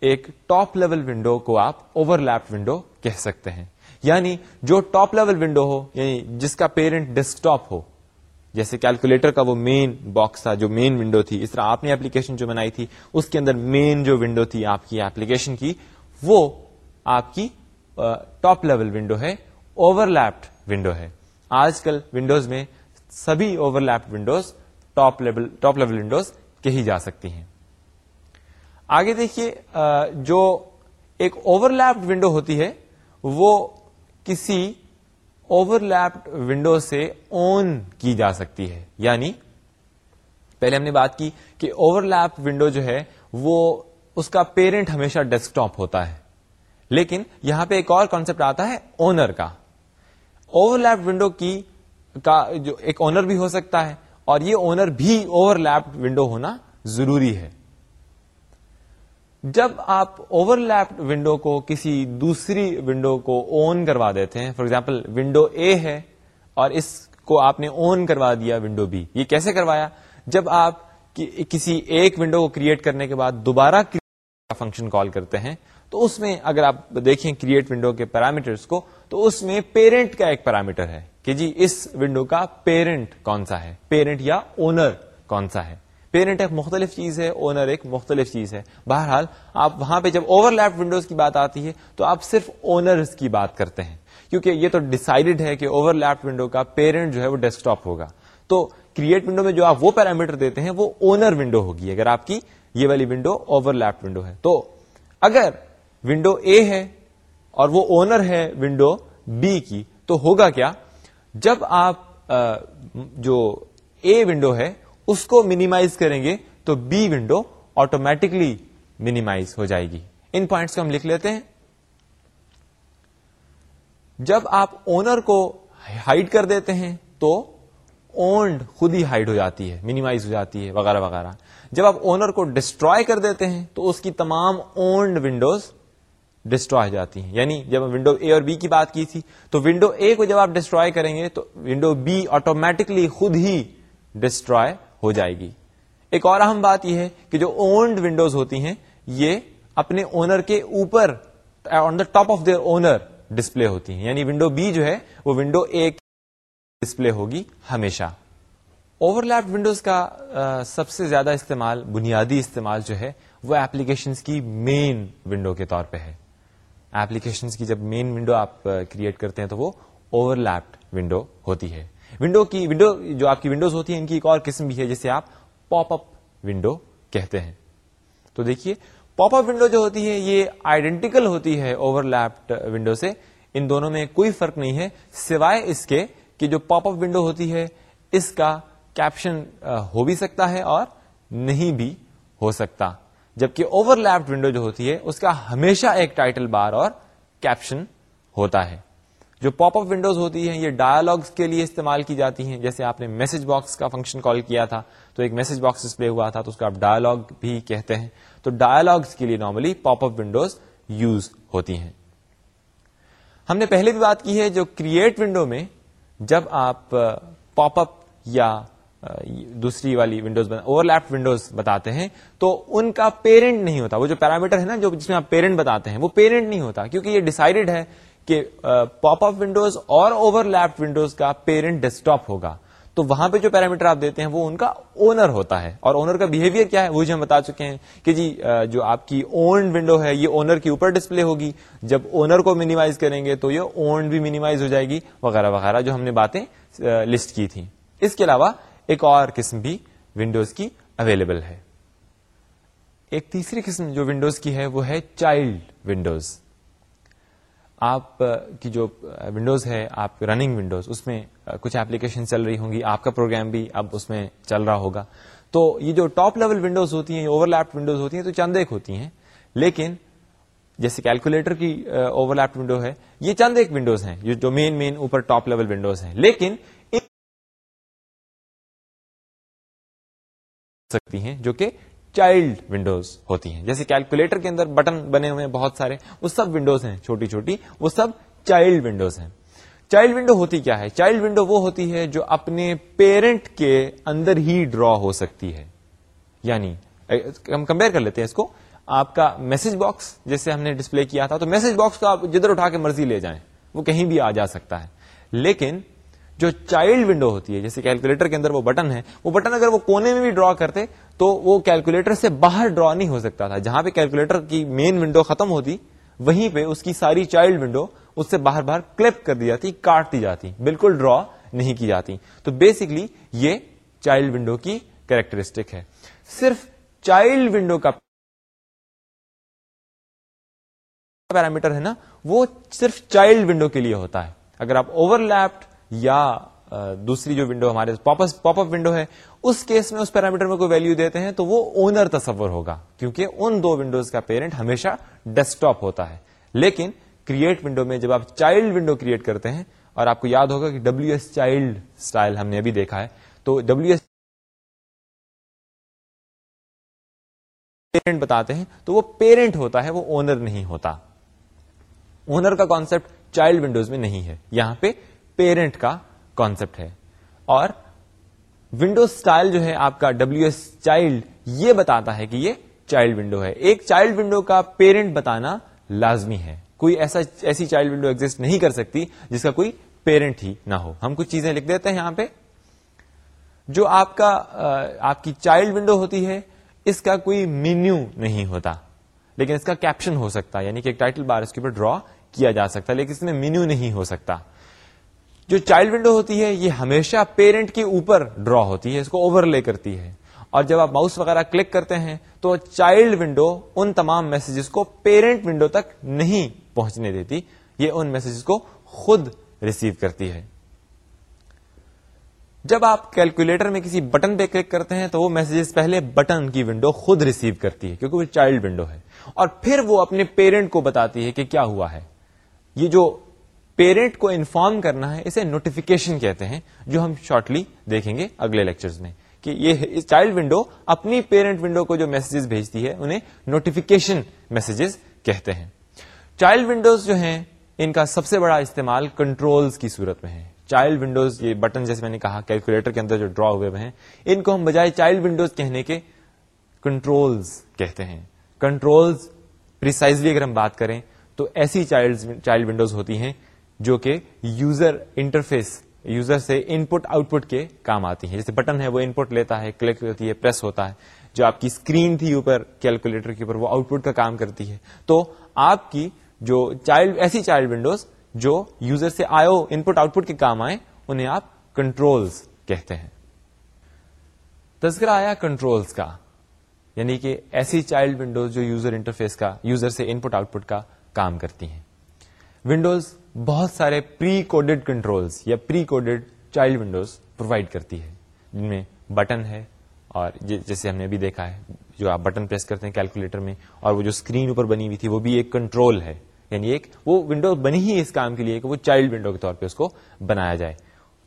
ایک ٹاپ لیول ونڈو کو آپ اوور لیپ ونڈو کہہ سکتے ہیں۔ یعنی جو ٹاپ لیول ونڈو ہو یعنی جس کا پیرنٹ ڈیسک ٹاپ ہو جیسے کیلکولیٹر کا وہ مین باکس تھا، جو مین ونڈو تھی۔ اس طرح آپ نے اپلیکیشن جو بنائی تھی، اس کے اندر مین جو ونڈو تھی آپ کی ایپلیکیشن کی، وہ آپ کی ٹاپ لیول ونڈو ہے اوور لیپڈ ونڈو ہے۔ آج کل ونڈوز میں سبھی overlapped windows top level top level windows کہی جا سکتی ہیں۔ آگے دیکھیے جو ایک اوور لیپڈ ونڈو ہوتی ہے، وہ کسی اوور لیپڈ ونڈو سے آن کی جا سکتی ہے۔ یعنی پہلے ہم نے بات کی کہ اوور لیپ ونڈو جو ہے وہ اس کا پیرنٹ ہمیشہ ڈیسک ٹاپ ہوتا ہے۔ لیکن یہاں پہ ایک اور کانسپٹ آتا ہے اونر کا۔ اوور لیپ ونڈو کی کا جو ایک اونر بھی ہو سکتا ہے اور یہ اونر بھی اوور لیپ ونڈو ہونا ضروری ہے۔ جب آپ اوور لیپڈ ونڈو کو کسی دوسری ونڈو کو اون کروا دیتے ہیں فار ایگزامپل ونڈو اے ہے اور اس کو آپ نے اون کروا دیا ونڈو بی یہ کیسے کروایا؟ جب آپ کسی ایک ونڈو کو کریٹ کرنے کے بعد دوبارہ فنکشن کال کرتے ہیں، تو اس میں اگر آپ دیکھیں کریٹ ونڈو کے پیرامیٹرس کو، تو اس میں پیرنٹ کا ایک پیرامیٹر ہے کہ جی اس ونڈو کا پیرنٹ کون سا ہے؟ پیرنٹ یا اونر کون سا ہے؟ پیرنٹ ایک مختلف چیز ہے اونر ایک مختلف چیز ہے۔ بہرحال، آپ وہاں پہ جب اوور لیپ ونڈوز کی بات آتی ہے، تو آپ صرف اونر کی بات کرتے ہیں۔ کیونکہ یہ تو ڈسائڈیڈ ہے کہ اوور لیپ ونڈو کا پیرنٹ جو ہے وہ ڈیسک ٹاپ ہوگا۔ تو کریٹ ونڈو میں جو آپ وہ پیرامیٹر دیتے ہیں، وہ اونر ونڈو ہوگی۔ اگر آپ کی یہ والی ونڈو اوور لیپ ونڈو ہے۔ تو اگر ونڈو اے ہے اور وہ اونر ہے ونڈو بی کی، تو ہوگا کیا؟ جب آپ جو اے ونڈو ہے اس کو منیمائز کریں گے تو بی ونڈو آٹومیٹکلی منیمائز ہو جائے گی۔ ان پوائنٹس کو ہم لکھ لیتے ہیں۔ جب آپ اونر کو ہائڈ کر دیتے ہیں تو اونڈ خود ہی ہائڈ ہو جاتی ہے منیمائز ہو جاتی ہے، وغیرہ وغیرہ۔ جب آپ اونر کو ڈسٹروائے کر دیتے ہیں تو اس کی تمام اونڈ ونڈوز ڈسٹروائے جاتی ہیں۔ یعنی جب ہم ونڈو اے اور بی کی بات کی تھی تو ونڈو اے کو جب آپ ڈسٹروائے کریں گے تو ونڈو بی آٹومیٹکلی خود ہی ڈسٹروائے ہو جائے گی۔ ایک اور اہم بات یہ ہے کہ جو اونڈ ونڈوز ہوتی ہیں، یہ اپنے اونر کے اوپر on the top of their owner display ہوتی ہیں۔ یعنی ونڈو بی جو ہے، وہ ونڈو اے ڈسپلے ہوگی ہمیشہ۔ اوور لیپ ونڈوز کا سب سے زیادہ استعمال، بنیادی استعمال جو ہے، وہ ایپلیکیشن کی مین ونڈو کے طور پہ ہے۔ ایپلیکیشن کی جب مین ونڈو آپ کریٹ کرتے ہیں تو وہ اوور لیپڈ ونڈو ہوتی ہے۔ ونڈو کی ونڈو جو آپ کی ونڈوز ہوتی ہیں، ان کی ایک اور قسم بھی ہے جسے آپ پاپ اپ ونڈو کہتے ہیں۔ تو دیکھیے پاپ اپ ونڈو جو ہوتی ہے یہ آئیڈینٹیکل ہوتی ہے اوور لیپڈ ونڈو سے۔ ان دونوں میں کوئی فرق نہیں ہے، سوائے اس کے کہ جو پاپ اپ ونڈو ہوتی ہے، اس کا کیپشن ہو بھی سکتا ہے اور نہیں بھی ہو سکتا۔ جبکہ اوور لیپڈ ونڈو جو ہوتی ہے، اس کا ہمیشہ ایک ٹائٹل بار اور کیپشن ہوتا ہے۔ جو پاپ اپ ونڈوز ہوتی ہیں، یہ ڈائلگس کے لیے استعمال کی جاتی ہیں۔ جیسے آپ نے میسج باکس کا فنکشن کال کیا تھا، تو ایک میسج باکس ڈسپلے ہوا تھا، تو اس کو آپ ڈائلگ بھی کہتے ہیں۔ تو ڈائلگس کے لیے normally pop up windows use ہوتی ہیں۔ ہم نے پہلے بھی بات کی ہے جو کریٹ ونڈو میں جب آپ پاپ اپ یا دوسری والی ونڈوز اوور لیپ ونڈوز بتاتے ہیں، تو ان کا پیرنٹ نہیں ہوتا۔ وہ جو پیرامیٹر ہے نا، جو جس میں آپ پیرنٹ بتاتے ہیں، وہ پیرنٹ نہیں ہوتا، کیونکہ یہ ڈیسائڈیڈ ہے کہ پاپ اپ ونڈوز اور اوور لیپ ونڈوز کا پیرنٹ ڈیسک ٹاپ ہوگا۔ تو وہاں پہ جو پیرامیٹر آپ دیتے ہیں وہ ان کا اونر ہوتا ہے۔ اور اونر کا بہیویئر کیا ہے وہ جو ہم بتا چکے ہیں کہ جی جو آپ کی اون ونڈو ہے یہ اونر کے اوپر ڈسپلے ہوگی۔ جب اونر کو منیمائز کریں گے تو یہ اون بھی منیمائز ہو جائے گی، وغیرہ وغیرہ، جو ہم نے باتیں لسٹ کی تھی اس کے علاوہ ایک اور قسم بھی ونڈوز کی اویلیبل ہے۔ ایک تیسری قسم جو ونڈوز کی ہے وہ ہے چائلڈ ونڈوز آپ کی جو ونڈوز ہے، آپ رننگ ونڈوز اس میں کچھ ایپلیکیشن چل رہی ہوں گی، آپ کا پروگرام بھی اب اس میں چل رہا ہوگا۔ تو یہ جو ٹاپ لیول ونڈوز ہوتی ہیں اوور لیپ ونڈوز ہوتی ہیں، تو چند ایک ہوتی ہیں۔ لیکن، جیسے کیلکولیٹر کی اوور لیپ ونڈو ہے، یہ چند ایک ونڈوز ہیں جو مین مین اوپر ٹاپ لیول ونڈوز ہیں۔ لیکن سکتی ہیں، جو کہ چائلڈ ونڈوز ہوتی ہیں۔ جیسے کیلکولیٹر کے اندر بٹن بنے ہوئے ہیں بہت سارے، وہ سب ونڈوز ہیں، چھوٹی چھوٹی، وہ سب چائلڈ ونڈوز ہیں۔ چائلڈ ونڈو ہوتی کیا ہے؟ چائلڈ ونڈو وہ ہوتی ہے جو اپنے پیرنٹ کے اندر ہی ڈرا ہو سکتی ہے۔ یعنی ہم کمپیئر کر لیتے ہیں اس کو۔ آپ کا میسج باکس، جیسے ہم نے ڈسپلے کیا تھا، تو میسج باکس کو آپ جدھر اٹھا کے مرضی لے جائیں۔ وہ کہیں بھی آ جا سکتا ہے۔ لیکن، جو چائلڈ ونڈو ہوتی ہے، جیسے کیلکولیٹر کے اندر وہ بٹن ہے وہ بٹن اگر وہ کونے میں بھی ڈرا کرتے تو وہ کیلکولیٹر سے باہر ڈرا نہیں ہو سکتا تھا۔ جہاں پہ کیلکولیٹر کی مین ونڈو ختم ہوتی، وہیں پہ اس کی ساری چائلڈ ونڈو اس سے باہر باہر کلپ کر دی جاتی کاٹ دی جاتی، بالکل ڈرا نہیں کی جاتی۔ تو بیسکلی یہ چائلڈ ونڈو کی کیریکٹرسٹک ہے۔ صرف چائلڈ ونڈو کا پیرامیٹر ہے نا، وہ صرف چائلڈ ونڈو کے لیے ہوتا ہے۔ اگر آپ اوور لیپڈ یا دوسری جو ونڈو ہمارے پاپ اپ ونڈو ہے، اس کیس میں اس پیرامیٹر میں کوئی ویلو دیتے ہیں تو وہ اونر تصور ہوگا، کیونکہ ان دو ونڈوز کا پیرنٹ ہمیشہ ڈیسک ٹاپ ہوتا ہے۔ لیکن کریٹ ونڈو میں جب آپ چائلڈ ونڈو کریٹ کرتے ہیں، اور آپ کو یاد ہوگا کہ ڈبلو ایس چائلڈ اسٹائل ہم نے ابھی دیکھا ہے، تو ڈبلو ایس پیرنٹ بتاتے ہیں، تو وہ پیرنٹ ہوتا ہے، وہ اونر نہیں ہوتا۔ اونر کا کانسپٹ چائلڈ ونڈوز میں نہیں ہے، یہاں پہ پیرنٹ کا کانسپٹ ہے۔ اور ونڈو اسٹائل جو ہے آپ کا ڈبلو ایس چائلڈ یہ بتاتا ہے کہ یہ چائلڈ ونڈو ہے۔ ایک چائلڈ ونڈو کا پیرنٹ بتانا لازمی ہے۔ کوئی ایسا ایسی چائلڈ ونڈو ایگزٹ نہیں کر سکتی جس کا کوئی پیرنٹ ہی نہ ہو۔ ہم کچھ چیزیں لکھ دیتے ہیں یہاں پہ۔ جو آپ کا آپ کی چائلڈ ونڈو ہوتی ہے، اس کا کوئی مینیو نہیں ہوتا۔ لیکن اس کا کیپشن ہو سکتا یعنی کہ ایک ٹائٹل بار اس کے اوپر ڈرا کیا جا سکتا، لیکن اس میں مینیو نہیں ہو سکتا۔ جو چائلڈ ونڈو ہوتی ہے، یہ ہمیشہ پیرنٹ کے اوپر ڈرا ہوتی ہے، اس کو اوور لے کرتی ہے۔ اور جب آپ ماؤس وغیرہ کلک کرتے ہیں، تو چائلڈ ونڈو ان تمام میسجز کو پیرنٹ ونڈو تک نہیں پہنچنے دیتی، یہ ان میسجز کو خود ریسیو کرتی ہے۔ جب آپ کیلکولیٹر میں کسی بٹن پہ کلک کرتے ہیں، تو وہ میسجز پہلے بٹن کی ونڈو خود ریسیو کرتی ہے، کیونکہ وہ چائلڈ ونڈو ہے۔ اور پھر وہ اپنے پیرنٹ کو بتاتی ہے کہ کیا ہوا ہے۔ یہ جو پیرنٹ کو انفارم کرنا ہے، اسے نوٹیفیکیشن کہتے ہیں، جو ہم شارٹلی دیکھیں گے اگلے لیکچرز میں، کہ یہ چائلڈ ونڈو اپنی پیرنٹ ونڈو کو جو میسجز بھیجتی ہے، انہیں نوٹیفیکیشن میسجز کہتے ہیں۔ چائلڈ ونڈوز جو ہیں، ان کا سب سے بڑا استعمال کنٹرولز کی صورت میں ہے۔ چائلڈ ونڈوز یہ بٹن جیسے میں نے کہا کیلکولیٹر کے اندر جو ڈرا ہوئے ہیں، ان کو ہم بجائے چائلڈ ونڈوز کہنے کے کنٹرولز کہتے ہیں۔ کنٹرولز پریسائزلی اگر ہم بات کریں، تو ایسی چائلڈ ونڈوز ہوتی ہیں جو کہ یوزر انٹرفیس، یوزر سے ان پٹ آؤٹ پٹ کے کام آتی ہیں۔ جیسے بٹن ہے، وہ ان پٹ لیتا ہے کلک ہوتی ہے پریس ہوتا ہے۔ جو آپ کی اسکرین تھی اوپر کیلکولیٹر کے اوپر، وہ آؤٹ پٹ کا کام کرتی ہے۔ تو آپ کی جو چائلڈ ایسی چائلڈ ونڈوز جو یوزر سے آئے ان پٹ آؤٹ پٹ کے کام آئے، انہیں آپ کنٹرولز کہتے ہیں۔ تذکرہ آیا کنٹرولز کا یعنی کہ ایسی چائلڈ ونڈوز جو یوزر انٹرفیس کا یوزر سے ان پٹ آؤٹ پٹ کا کام کرتی ہیں۔ ونڈوز بہت سارے پری کوڈیڈ کنٹرولز یا pre coded child windows provide کرتی ہے، جن میں بٹن ہے اور جی- جیسے ہم نے بھی دیکھا ہے، جو آپ بٹن پریس کرتے ہیں کیلکولیٹر میں اور وہ جو اسکرین اوپر بنی ہوئی تھی، وہ بھی ایک کنٹرول ہے۔ یعنی ایک وہ ونڈو بنی ہی اس کام کے لیے کہ وہ چائلڈ ونڈو کے طور پہ اس کو بنایا جائے۔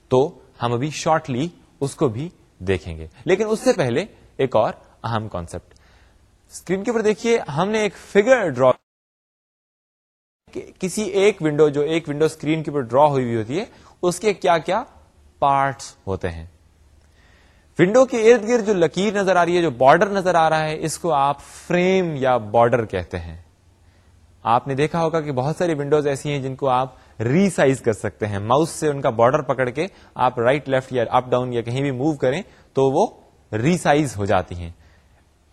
تو ہم ابھی شارٹلی اس کو بھی دیکھیں گے۔ لیکن اس سے پہلے ایک اور اہم کانسپٹ اسکرین کے اوپر دیکھیے، ہم نے ایک فگر ڈرا کسی ایک ونڈو جو ایک ونڈو اسکرین کے اوپر ڈرا ہوئی ہوئی ہوتی ہے، اس کے کیا کیا پارٹس ہوتے ہیں۔ ونڈو کے ارد گرد جو لکیر نظر آ رہی ہے، جو بارڈر نظر آ رہا ہے، اس کو آپ فریم یا بارڈر کہتے ہیں۔ آپ نے دیکھا ہوگا کہ بہت ساری ونڈوز ایسی ہیں جن کو آپ ری سائز کر سکتے ہیں۔ ماؤس سے ان کا بارڈر پکڑ کے آپ رائٹ لیفٹ یا اپ ڈاؤن یا کہیں بھی موو کریں تو وہ ری سائز ہو جاتی ہیں۔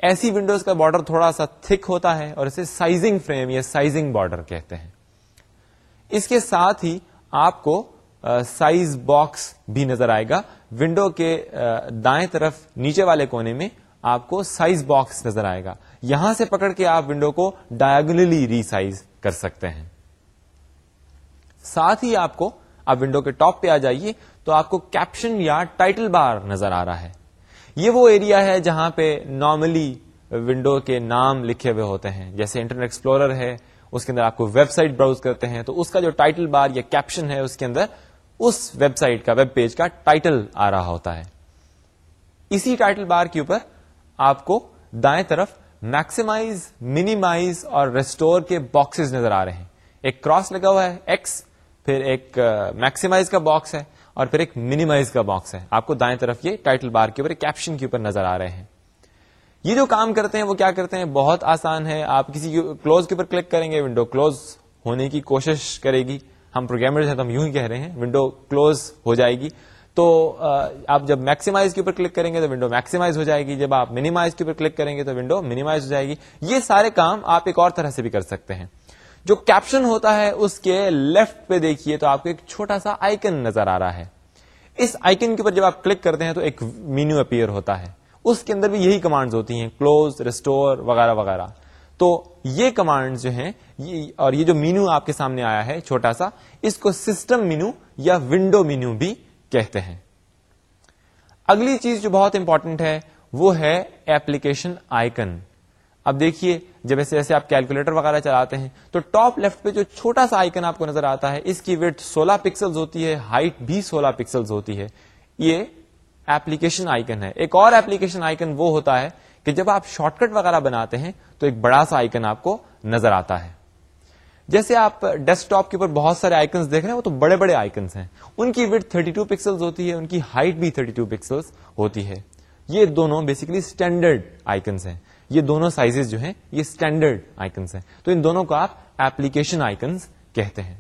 ایسی ونڈوز کا بارڈر تھوڑا سا تھک ہوتا ہے اور اسے سائزنگ فریم یا سائزنگ بارڈر کہتے ہیں۔ اس کے ساتھ ہی آپ کو سائز باکس بھی نظر آئے گا۔ ونڈو کے دائیں طرف نیچے والے کونے میں آپ کو سائز باکس نظر آئے گا۔ یہاں سے پکڑ کے آپ ونڈو کو ڈائگنلی ری سائز کر سکتے ہیں۔ ساتھ ہی آپ کو، آپ ونڈو کے ٹاپ پہ آ جائیے تو آپ کو کیپشن یا ٹائٹل بار نظر آ رہا ہے۔ یہ وہ ایریا ہے جہاں پہ نارملی ونڈو کے نام لکھے ہوئے ہوتے ہیں۔ جیسے انٹرنیٹ ایکسپلورر ہے، اس کے اندر آپ کو ویب سائٹ براؤز کرتے ہیں، تو اس کا جو ٹائٹل بار یا کیپشن ہے، اس کے اندر اس ویب سائٹ کا ویب پیج کا ٹائٹل آ رہا ہوتا ہے۔ اسی ٹائٹل بار کے اوپر آپ کو دائیں طرف میکسیمائز منیمائز اور ریسٹور کے باکسز نظر آ رہے ہیں۔ ایک کراس لگا ہوا ہے ایکس پھر ایک میکسیمائز کا باکس ہے۔ اور پھر ایک منیمائز کا باکس ہے۔ آپ کو دائیں طرف یہ ٹائٹل بار کے اوپر کیپشن کے اوپر نظر آ رہے ہیں۔ یہ جو کام کرتے ہیں وہ کیا کرتے ہیں؟ بہت آسان ہے۔ آپ کسی کلوز کے اوپر کلک کریں گے ونڈو کلوز ہونے کی کوشش کرے گی۔ ہم پروگرامر ہیں، تو ہم یوں ہی کہہ رہے ہیں ونڈو کلوز ہو جائے گی۔ تو آپ جب میکسیمائز کے اوپر کلک کریں گے تو ونڈو میکسیمائز ہو جائے گی۔ جب آپ منیمائز کے اوپر کلک کریں گے تو ونڈو منیمائز ہو جائے گی۔ یہ سارے کام آپ ایک اور طرح سے بھی کر سکتے ہیں۔ جو کیپشن ہوتا ہے اس کے لیفٹ پہ دیکھیے تو آپ کو ایک چھوٹا سا آئکن نظر آ رہا ہے۔ اس آئکن کے اوپر جب آپ کلک کرتے ہیں تو ایک مینیو اپیئر ہوتا ہے۔ اس کے اندر بھی یہی کمانڈز ہوتی ہیں کلوز ریسٹور وغیرہ وغیرہ۔ تو یہ کمانڈ جو ہیں اور یہ جو مینو آپ کے سامنے آیا ہے، چھوٹا سا، اس کو سسٹم مینو یا ونڈو مینو بھی کہتے ہیں۔ اگلی چیز جو بہت امپورٹنٹ ہے، وہ ہے ایپلیکیشن آئکن اب دیکھیے، جب ایسے ایسے آپ کیلکولیٹر وغیرہ چلاتے ہیں، تو ٹاپ لیفٹ پہ جو چھوٹا سا آئکن آپ کو نظر آتا ہے، اس کی ویٹ سولہ پکسل ہوتی ہے ہائٹ بھی سولہ پکسل ہوتی ہے۔ یہ ایپلیکیشن آئکن ہے۔ ایک اور ایپلیکیشن آئکن وہ ہوتا ہے کہ جب آپ شارٹ کٹ وغیرہ بناتے ہیں، تو ایک بڑا سا آئکن آپ کو نظر آتا ہے۔ جیسے آپ ڈیسک ٹاپ کے اوپر بہت سارے آئکنس دیکھ رہے ہیں، وہ تو بڑے بڑے آئکنس ہیں۔ ان کی وڈ 32 ٹو پکسل ہوتی ہے، ان کی ہائٹ بھی 32 ٹو ہوتی ہے۔ یہ دونوں بیسکلی اسٹینڈرڈ آئکنس ہیں۔ یہ دونوں سائز جو ہیں، یہ اسٹینڈرڈ آئکنس ہیں۔ تو ان دونوں کو آپ ایپلیکیشن آئکنس کہتے ہیں۔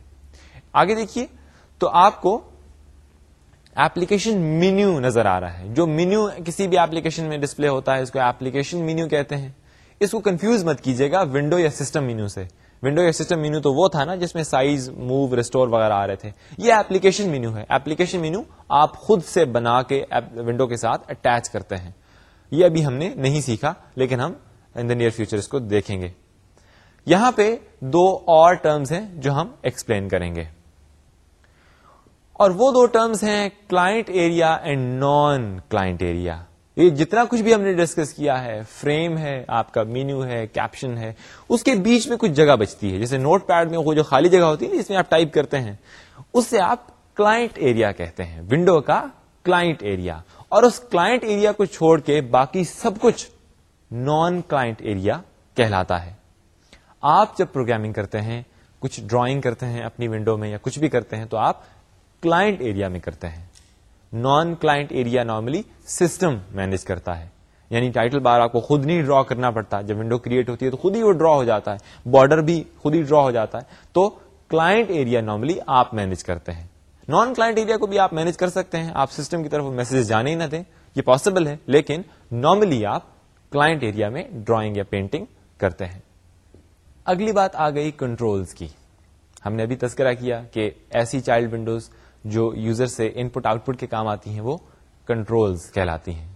آگے دیکھیے، تو آپ کو ایپلیکیشن مینیو نظر آ رہا ہے۔ جو مینیو کسی بھی ایپلیکیشن میں ڈسپلے ہوتا ہے، اس کو ایپلیکیشن مینیو کہتے ہیں۔ اس کو کنفیوز مت کیجیے گا ونڈو یا سسٹم مینو سے۔ ونڈو یا سسٹم مینو تو وہ تھا نا جس میں سائز موو ریسٹور وغیرہ آ رہے تھے۔ یہ ایپلیکیشن مینو ہے۔ ایپلیکیشن مینو آپ خود سے بنا کے ونڈو کے ساتھ اٹیچ کرتے ہیں۔ یہ ابھی ہم نے نہیں سیکھا، لیکن ہم ان دا نیئر فیوچر اس کو دیکھیں گے۔ یہاں پہ دو اور ٹرمز ہیں جو ہم ایکسپلین کریں گے۔ اور وہ دو ٹرمز ہیں client area and non client area یہ جتنا کچھ بھی ہم نے ڈسکس کیا ہے فریم ہے، آپ کا مینیو ہے کیپشن ہے، اس کے بیچ میں کچھ جگہ بچتی ہے۔ جیسے نوٹ پیڈ میں وہ جو خالی جگہ ہوتی ہے نا، جس میں آپ ٹائپ کرتے ہیں، اس سے آپ کلائنٹ ایریا کہتے ہیں۔ ونڈو کا کلائنٹ ایریا اور اس کلائنٹ ایریا کو چھوڑ کے باقی سب کچھ نان کلائنٹ ایریا کہلاتا ہے۔ آپ جب پروگرامنگ کرتے ہیں، کچھ ڈرائنگ کرتے ہیں اپنی ونڈو میں یا کچھ بھی کرتے ہیں، تو آپ کلائنٹ ایریا میں کرتے ہیں۔ Non client area normally system manage کرتا ہے۔ یعنی ٹائٹل بار آپ کو خود نہیں ڈرا کرنا پڑتا۔ جب ونڈو کریٹ ہوتی ہے تو خود ہی وہ ڈرا ہو جاتا ہے۔ بارڈر بھی خود ہی ڈرا ہو جاتا ہے۔ تو کلائنٹ ایریا نارملی آپ مینج کرتے ہیں۔ نان کلائنٹ ایریا کو بھی آپ مینج کر سکتے ہیں۔ آپ سسٹم کی طرف میسج جانے ہی نہ دیں۔ یہ پاسبل ہے، لیکن نارملی آپ کلائنٹ ایریا میں ڈرائنگ یا پینٹنگ کرتے ہیں۔ اگلی بات آ گئی کنٹرولز کی۔ ہم نے ابھی تذکرہ کیا کہ ایسی چائلڈ ونڈوز جو یوزر سے ان پٹ آؤٹ پٹ کے کام آتی ہیں، وہ کنٹرولز کہلاتی ہیں۔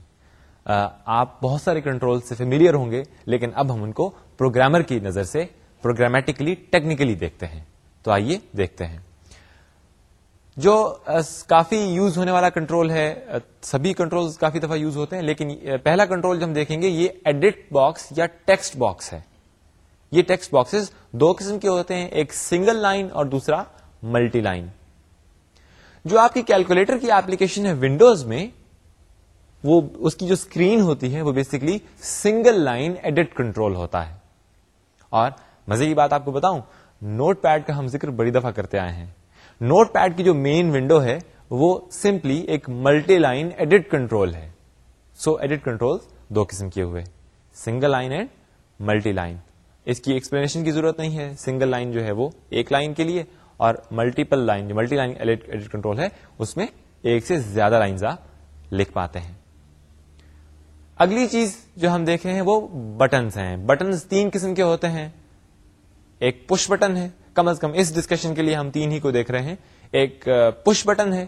آپ بہت سارے کنٹرول سے فیملیئر ہوں گے، لیکن اب ہم ان کو پروگرامر کی نظر سے پروگرامیٹکلی ٹیکنیکلی دیکھتے ہیں۔ تو آئیے دیکھتے ہیں۔ جو کافی یوز ہونے والا کنٹرول ہے سبھی کنٹرول کافی دفعہ یوز ہوتے ہیں، لیکن پہلا کنٹرول جو ہم دیکھیں گے، یہ ایڈٹ باکس یا ٹیکسٹ باکس ہے۔ یہ ٹیکسٹ باکسز دو قسم کے ہوتے ہیں، ایک سنگل لائن اور دوسرا ملٹی لائن جو آپ کی کیلکولیٹر کی ایپلیکیشن ہے ونڈوز میں، وہ، اس کی جو اسکرین ہوتی ہے، وہ basically single line edit control ہوتا ہے۔ اور مزے کی بات آپ کو بتاؤں نوٹ پیڈ کا ہم ذکر بڑی دفعہ کرتے آئے ہیں۔ نوٹ پیڈ کی جو مین ونڈو ہے، وہ سمپلی ایک ملٹی لائن ایڈٹ کنٹرول ہے۔ سو ایڈٹ کنٹرول دو قسم کے ہوئے۔ Single line and multi line اس کی ایکسپلینیشن کی ضرورت نہیں ہے۔ سنگل لائن جو ہے وہ ایک لائن کے لیے، اور ملٹیپل لائن جو ملٹی لائن ایڈٹ کنٹرول ہے، اس میں ایک سے زیادہ لائنز آپ لکھ پاتے ہیں۔ اگلی چیز جو ہم دیکھ رہے ہیں، وہ بٹنس ہیں۔ بٹنس تین قسم کے ہوتے ہیں۔ ایک پش بٹن ہے۔ کم از کم اس ڈسکشن کے لیے ہم تین ہی کو دیکھ رہے ہیں۔ ایک پش بٹن ہے،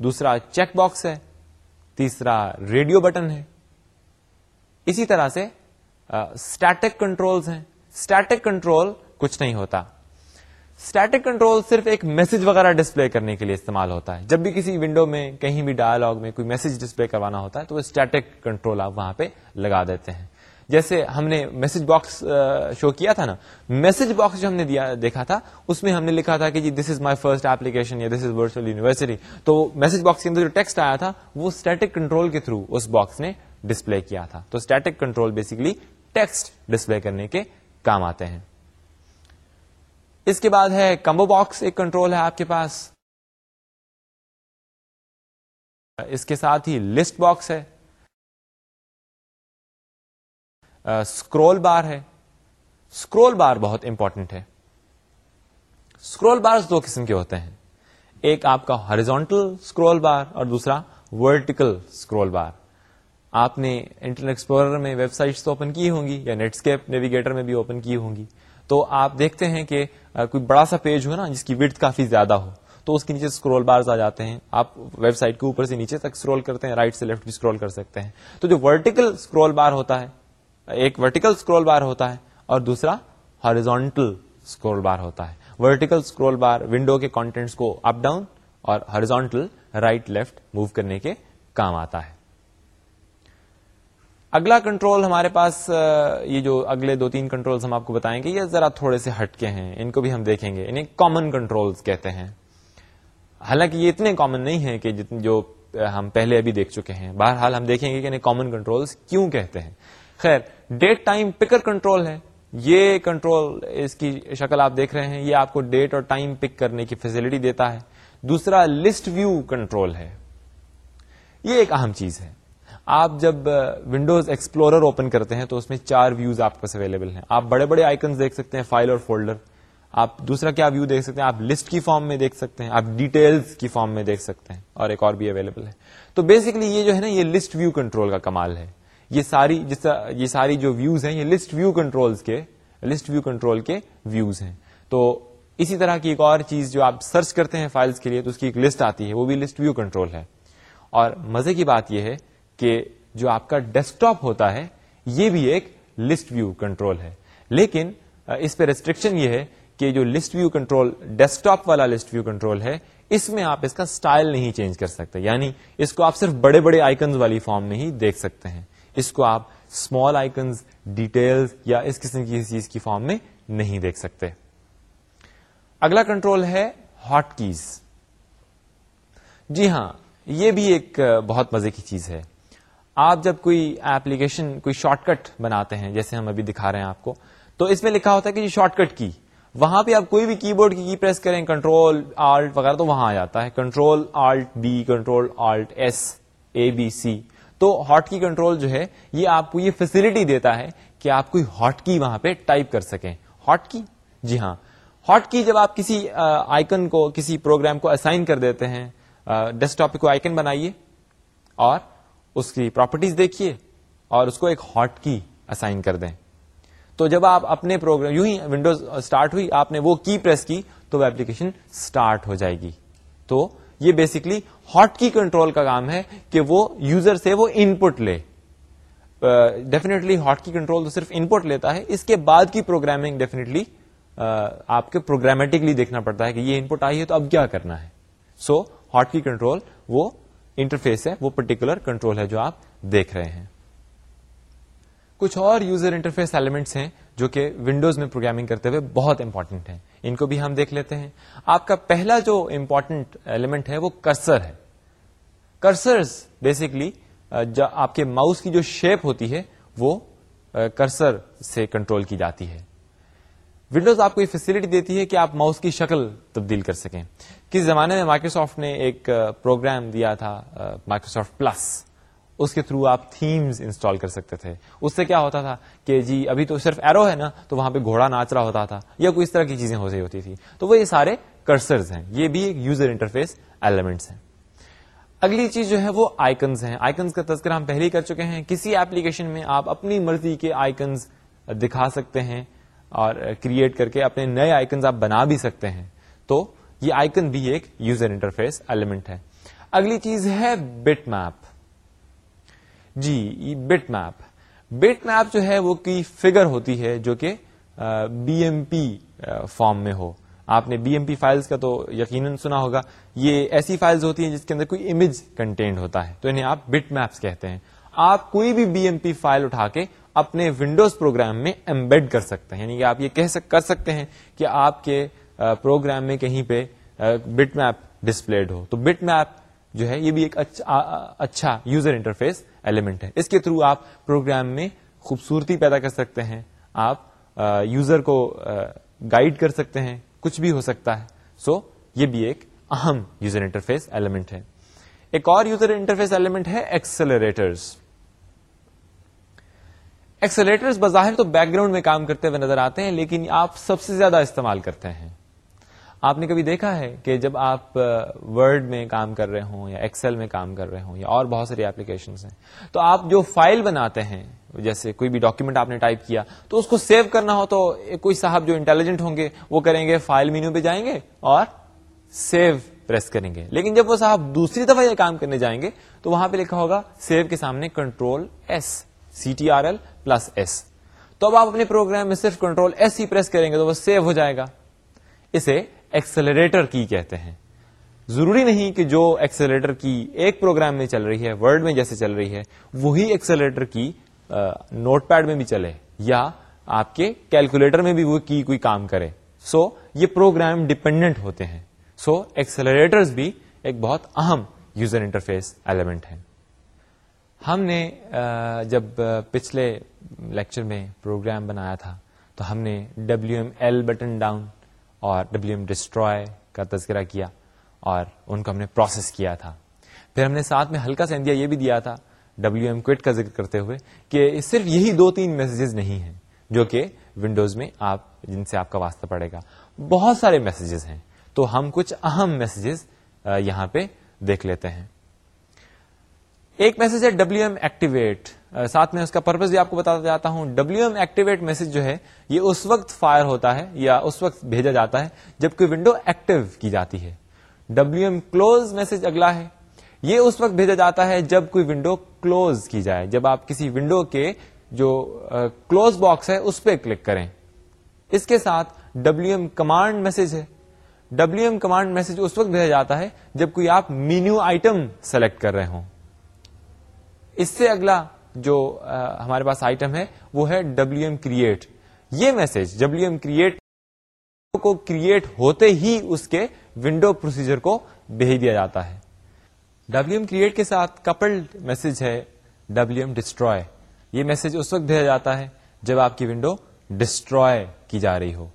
دوسرا چیک باکس ہے، تیسرا ریڈیو بٹن ہے۔ اسی طرح سے اسٹیٹک کنٹرولز ہیں۔ اسٹیٹک کنٹرول کچھ نہیں ہوتا۔ اسٹیٹک کنٹرول صرف ایک میسج وغیرہ ڈسپلے کرنے کے لیے استعمال ہوتا ہے۔ جب بھی کسی ونڈو میں کہیں بھی ڈائلگ میں کوئی میسج ڈسپلے کروانا ہوتا ہے، تو وہ اسٹیٹک کنٹرول آپ وہاں پہ لگا دیتے ہیں۔ جیسے ہم نے میسج باکس شو کیا تھا نا میسج باکس جو ہم نے دیا، دیکھا تھا، اس میں ہم نے لکھا تھا کہ جی دس از مائی فرسٹ ایپلیکیشن یا دس از ورچوئل یونیورسٹی تو میسج باکس کے اندر جو ٹیکسٹ آیا تھا، وہ اسٹیٹک کنٹرول کے تھرو اس باکس نے ڈسپلے کیا تھا۔ تو static control basically text display کرنے کے کام آتے ہیں۔ اس کے بعد ہے کمبو باکس ایک کنٹرول ہے آپ کے پاس۔ اس کے ساتھ ہی لسٹ باکس ہے۔ اسکرول بار ہے۔ اسکرول بار بہت امپورٹنٹ ہے۔ اسکرول بار دو قسم کے ہوتے ہیں۔ ایک آپ کا ہاریزونٹل اسکرول بار اور دوسرا ورٹیکل اسکرول بار آپ نے انٹرنیٹ ایکسپلورر میں ویب سائٹس تو اوپن کی ہوں گی یا نیٹسکیپ نیویگیٹر میں بھی اوپن کی ہوں گی۔ تو آپ دیکھتے ہیں کہ کوئی بڑا سا پیج ہو نا جس کی وڈ کافی زیادہ ہو، تو اس کے نیچے اسکرول بارز آ جاتے ہیں۔ آپ ویب سائٹ کے اوپر سے نیچے تک اسکرول کرتے ہیں رائٹ سے لیفٹ بھی اسکرول کر سکتے ہیں۔ تو جو ورٹیکل اسکرول بار ہوتا ہے ایک ورٹیکل اسکرول بار ہوتا ہے اور دوسرا ہارزونٹل اسکرول بار ہوتا ہے۔ ورٹیکل اسکرول بار ونڈو کے کانٹینٹس کو اپ ڈاؤن اور ہارزونٹل رائٹ لیفٹ موو کرنے کے کام آتا ہے۔ اگلا کنٹرول ہمارے پاس یہ جو اگلے دو تین کنٹرول ہم آپ کو بتائیں گے، یہ ذرا تھوڑے سے ہٹ کے ہیں۔ ان کو بھی ہم دیکھیں گے۔ انہیں کامن کنٹرول کہتے ہیں۔ حالانکہ یہ اتنے کامن نہیں ہے کہ جو ہم پہلے ابھی دیکھ چکے ہیں۔ بہرحال ہم دیکھیں گے کہ انہیں کامن کنٹرول کیوں کہتے ہیں۔ خیر ڈیٹ ٹائم پکر کنٹرول ہے۔ یہ کنٹرول اس کی شکل آپ دیکھ رہے ہیں۔ یہ آپ کو ڈیٹ اور ٹائم پک کرنے کی فیسلٹی دیتا ہے۔ دوسرا لسٹ ویو کنٹرول ہے۔ یہ ایک اہم چیز ہے۔ آپ جب ونڈوز ایکسپلورر اوپن کرتے ہیں تو اس میں چار ویوز آپ پاس اویلیبل ہیں۔ آپ بڑے بڑے آئکنس دیکھ سکتے ہیں فائل اور فولڈر آپ دوسرا کیا ویو دیکھ سکتے ہیں؟ آپ لسٹ کی فارم میں دیکھ سکتے ہیں۔ آپ ڈیٹیلز کی فارم میں دیکھ سکتے ہیں۔ اور ایک اور بھی اویلیبل ہے۔ تو بیسکلی یہ جو ہے نا، یہ لسٹ ویو کنٹرول کا کمال ہے۔ یہ ساری جس یہ ساری جو ویوز ہیں، یہ لسٹ ویو کنٹرول کے لسٹ ویو کنٹرول کے ویوز ہیں۔ تو اسی طرح کی ایک اور چیز جو آپ سرچ کرتے ہیں فائلز کے لیے، تو اس کی ایک لسٹ آتی ہے، وہ بھی لسٹ ویو کنٹرول ہے۔ اور مزے کی بات یہ ہے کہ جو آپ کا ڈیسک ٹاپ ہوتا ہے، یہ بھی ایک لسٹ ویو کنٹرول ہے۔ لیکن اس پہ ریسٹرکشن یہ ہے کہ جو list view control desktop والا لسٹ ویو کنٹرول ہے، اس میں آپ اس کا سٹائل نہیں چینج کر سکتے۔ یعنی اس کو آپ صرف بڑے بڑے آئکنز والی فارم میں ہی دیکھ سکتے ہیں۔ اس کو آپ اسمال آئکنز ڈیٹیلز یا اس قسم کی چیز کی فارم میں نہیں دیکھ سکتے۔ اگلا کنٹرول ہے ہاٹ کیز جی ہاں یہ بھی ایک بہت مزے کی چیز ہے۔ آپ جب کوئی ایپلیکیشن کوئی شارٹ کٹ بناتے ہیں، جیسے ہم ابھی دکھا رہے ہیں آپ کو، تو اس میں لکھا ہوتا ہے کہ یہ شارٹ کٹ کی وہاں پہ آپ کوئی بھی کی بورڈ کی کی پریس کریں کنٹرول آلٹ وغیرہ تو وہاں آ جاتا ہے۔ Control alt B control alt S A B C تو ہاٹ کی کنٹرول جو ہے، یہ آپ کو یہ فیسلٹی دیتا ہے کہ آپ کوئی ہاٹ کی وہاں پہ ٹائپ کر سکیں۔ ہاٹ کی؟ جی ہاں۔ ہاٹ کی جب آپ کسی آئکن کو، کسی پروگرام کو اسائن کر دیتے ہیں ڈیسک ٹاپ کو آئکن بنائیے اور اس کی پراپرٹیز دیکھیے اور اس کو ایک ہاٹ کی اسائن کر دیں۔ تو جب آپ اپنے پروگرام یوں ہی ونڈوز اسٹارٹ ہوئی، آپ نے وہ کی پریس کی، تو وہ ایپلیکیشن اسٹارٹ ہو جائے گی۔ تو یہ بیسکلی ہاٹ کی کنٹرول کا کام ہے کہ وہ یوزر سے وہ ان پٹ لے ڈیفینیٹلی ہاٹ کی کنٹرول تو صرف ان پٹ لیتا ہے، اس کے بعد کی پروگرامنگ ڈیفینیٹلی آپ کے پروگرامیٹکلی دیکھنا پڑتا ہے کہ یہ ان پٹ آئی ہے تو اب کیا کرنا ہے۔ سو ہاٹ کی کنٹرول وہ انٹرفیس ہے، وہ پرٹیکولر کنٹرول ہے جو آپ دیکھ رہے ہیں۔ کچھ اور یوزر انٹرفیس ایلیمنٹس ہیں جو کہ ونڈوز میں پروگرامنگ کرتے ہوئے بہت امپورٹنٹ ہیں۔ ان کو بھی ہم دیکھ لیتے ہیں۔ آپ کا پہلا جو امپورٹنٹ ایلیمنٹ ہے وہ کرسر ہے۔ کرسر بیسکلی آپ کے ماؤس کی جو شیپ ہوتی ہے، وہ کرسر سے کنٹرول کی جاتی ہے۔ ونڈوز آپ کو یہ فیسلٹی دیتی ہے کہ آپ ماؤس کی شکل تبدیل کر سکیں۔ کس زمانے میں مائکروسافٹ نے ایک پروگرام دیا تھا مائکروسافٹ پلس اس کے تھرو آپ تھیمز انسٹال کر سکتے تھے۔ اس سے کیا ہوتا تھا کہ جی ابھی تو صرف ایرو ہے نا، تو وہاں پہ گھوڑا ناچ رہا ہوتا تھا یا کوئی اس طرح کی چیزیں ہو رہی ہوتی تھی تو وہ یہ سارے کرسرز ہیں۔ یہ بھی ایک یوزر انٹرفیس ایلیمنٹس ہیں۔ اگلی چیز جو ہے وہ آئکنز ہیں۔ آئکنز کا تذکرہ ہم پہلے ہی کر چکے ہیں۔ کسی ایپلیکیشن میں آپ اپنی مرضی کے آئکنز دکھا سکتے ہیں اور کریٹ کر کے اپنے نئے آئکنز آپ بنا بھی سکتے ہیں۔ تو یہ آئکن بھی ایک یوزر انٹرفیس ایلیمنٹ ہے۔ اگلی چیز ہے بٹ میپ جی بٹ میپ۔ بٹ میپ جو ہے وہ کی فگر ہوتی ہے جو کہ بی ایم پی فارم میں ہو۔ آپ نے بی ایم پی فائلز کا تو یقیناً سنا ہوگا۔ یہ ایسی فائلز ہوتی ہیں جس کے اندر کوئی امیج کنٹینٹ ہوتا ہے۔ تو انہیں آپ بٹ میپس کہتے ہیں۔ آپ کوئی بھی بی ایم پی فائل اٹھا کے اپنے ونڈوز پروگرام میں امبیڈ کر سکتے ہیں۔ یعنی کہ آپ یہ کہہ سک، کر سکتے ہیں کہ آپ کے پروگرام میں کہیں پہ بٹ میپ ڈسپلڈ ہو۔ تو بٹ میپ جو ہے، یہ بھی ایک اچھا یوزر انٹرفیس ایلیمنٹ ہے۔ اس کے تھرو آپ پروگرام میں خوبصورتی پیدا کر سکتے ہیں۔ آپ یوزر کو گائیڈ کر سکتے ہیں۔ کچھ بھی ہو سکتا ہے۔ سو so, یہ بھی ایک اہم یوزر انٹرفیس ایلیمنٹ ہے۔ ایک اور یوزر انٹرفیس ایلیمنٹ ہے ایکسلریٹرز ایکسلیٹرز بظاہر تو بیک گراؤنڈ میں کام کرتے ہوئے نظر آتے ہیں لیکن آپ سب سے زیادہ استعمال کرتے ہیں۔ آپ نے کبھی دیکھا ہے کہ جب آپ ورڈ میں کام کر رہے ہوں یا ایکسل میں کام کر رہے ہوں یا اور بہت ساری ایپلیکیشن ہیں، تو آپ جو فائل بناتے ہیں، جیسے کوئی بھی ڈاکیومنٹ آپ نے ٹائپ کیا، تو اس کو سیو کرنا ہو تو کوئی صاحب جو انٹیلیجنٹ ہوں گے، وہ کریں گے فائل مینو پہ جائیں گے اور سیو پریس کریں گے۔ لیکن جب وہ صاحب دوسری دفعہ یہ کام کرنے جائیں گے، تو وہاں پہ لکھا ہوگا سیو کے سامنے control S C T R L plus S تو اب آپ اپنے پروگرام میں صرف کنٹرول ایس ہی پریس کریں گے تو وہ سیو ہو جائے گا۔ اسے ایکسلریٹر کی کہتے ہیں۔ ضروری نہیں کہ جو ایکسلریٹر کی ایک پروگرام میں چل رہی ہے ورڈ میں جیسے چل رہی ہے وہی ایکسلریٹر کی نوٹ پیڈ میں بھی چلے یا آپ کے کیلکولیٹر میں بھی وہ کی کوئی کام کرے۔ سو so, یہ پروگرام ڈپینڈنٹ ہوتے ہیں۔ سو so, ایکسلریٹر بھی ایک بہت اہم یوزر انٹرفیس ایلیمنٹ ہے ہم نے جب پچھلے لیکچر میں پروگرام بنایا تھا تو ہم نے W M L button down اور ڈبلو ایم ڈسٹروائے کا تذکرہ کیا اور ان کو ہم نے پروسیس کیا تھا۔ پھر ہم نے ساتھ میں ہلکا سا اندیا یہ بھی دیا تھا ڈبلو ایم کوئٹ کا ذکر کرتے ہوئے کہ صرف یہی دو تین میسجز نہیں ہیں جو کہ ونڈوز میں آپ جن سے آپ کا واسطہ پڑے گا۔ بہت سارے میسجز ہیں۔ تو ہم کچھ اہم میسجز یہاں پہ دیکھ لیتے ہیں۔ ایک میسج ہے ڈبلو ایم ایکٹیویٹ ساتھ میں اس کا پرپز بھی آپ کو بتاتا جاتا ہوں۔ ڈبلو ایم ایکٹیویٹ میسج جو ہے، یہ اس وقت فائر ہوتا ہے یا اس وقت بھیجا جاتا ہے جب کوئی ونڈو ایکٹیو کی جاتی ہے۔ ڈبلو ایم کلوز میسج اگلا ہے۔ یہ اس وقت بھیجا جاتا ہے جب کوئی ونڈو کلوز کی جائے۔ جب آپ کسی ونڈو کے جو کلوز باکس ہے، اس پہ کلک کریں۔ اس کے ساتھ ڈبلو ایم کمانڈ میسج ہے۔ ڈبلو ایم کمانڈ میسج اس وقت بھیجا جاتا ہے جب کوئی آپ مینیو آئٹم سلیکٹ کر رہے ہوں۔ اس سے اگلا جو ہمارے پاس آئٹم ہے، وہ ہے ڈبلو ایم کریٹ یہ میسج ڈبلو ایم کریٹ کو کریٹ ہوتے ہی اس کے ونڈو پروسیجر کو بھیج دیا جاتا ہے۔ ڈبلو ایم کریٹ کے ساتھ کپلڈ میسج ہے ڈبلو ایم ڈسٹروائے یہ میسج اس وقت بھیجا جاتا ہے جب آپ کی ونڈو ڈسٹروائے کی جا رہی ہو۔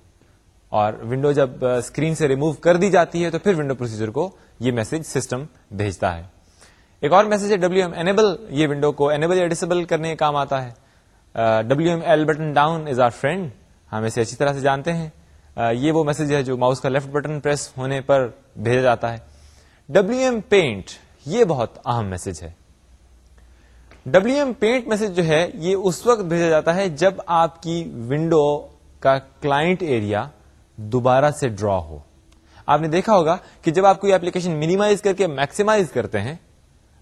اور ونڈو جب اسکرین سے ریموو کر دی جاتی ہے تو پھر ونڈو پروسیجر کو یہ میسج سسٹم بھیجتا ہے۔ ایک اور میسج ہے ڈبلو ایم اینبل یہ ونڈو کو اینبل یا کرنے کا کام آتا ہے۔ W M L button down is our friend ہم اسے اچھی طرح سے جانتے ہیں۔ یہ وہ میسج ہے جو ماؤس کا لیفٹ بٹن پریس ہونے پر بھیجا جاتا ہے۔ ڈبلو ایم پینٹ یہ بہت اہم میسج ہے۔ ڈبلو ایم پینٹ میسج جو ہے، یہ اس وقت بھیجا جاتا ہے جب آپ کی ونڈو کا کلائنٹ ایریا دوبارہ سے ڈرا ہو۔ آپ نے دیکھا ہوگا کہ جب آپ کوئی ایپلیکیشن منیمائز کر کے میکسیمائز کرتے ہیں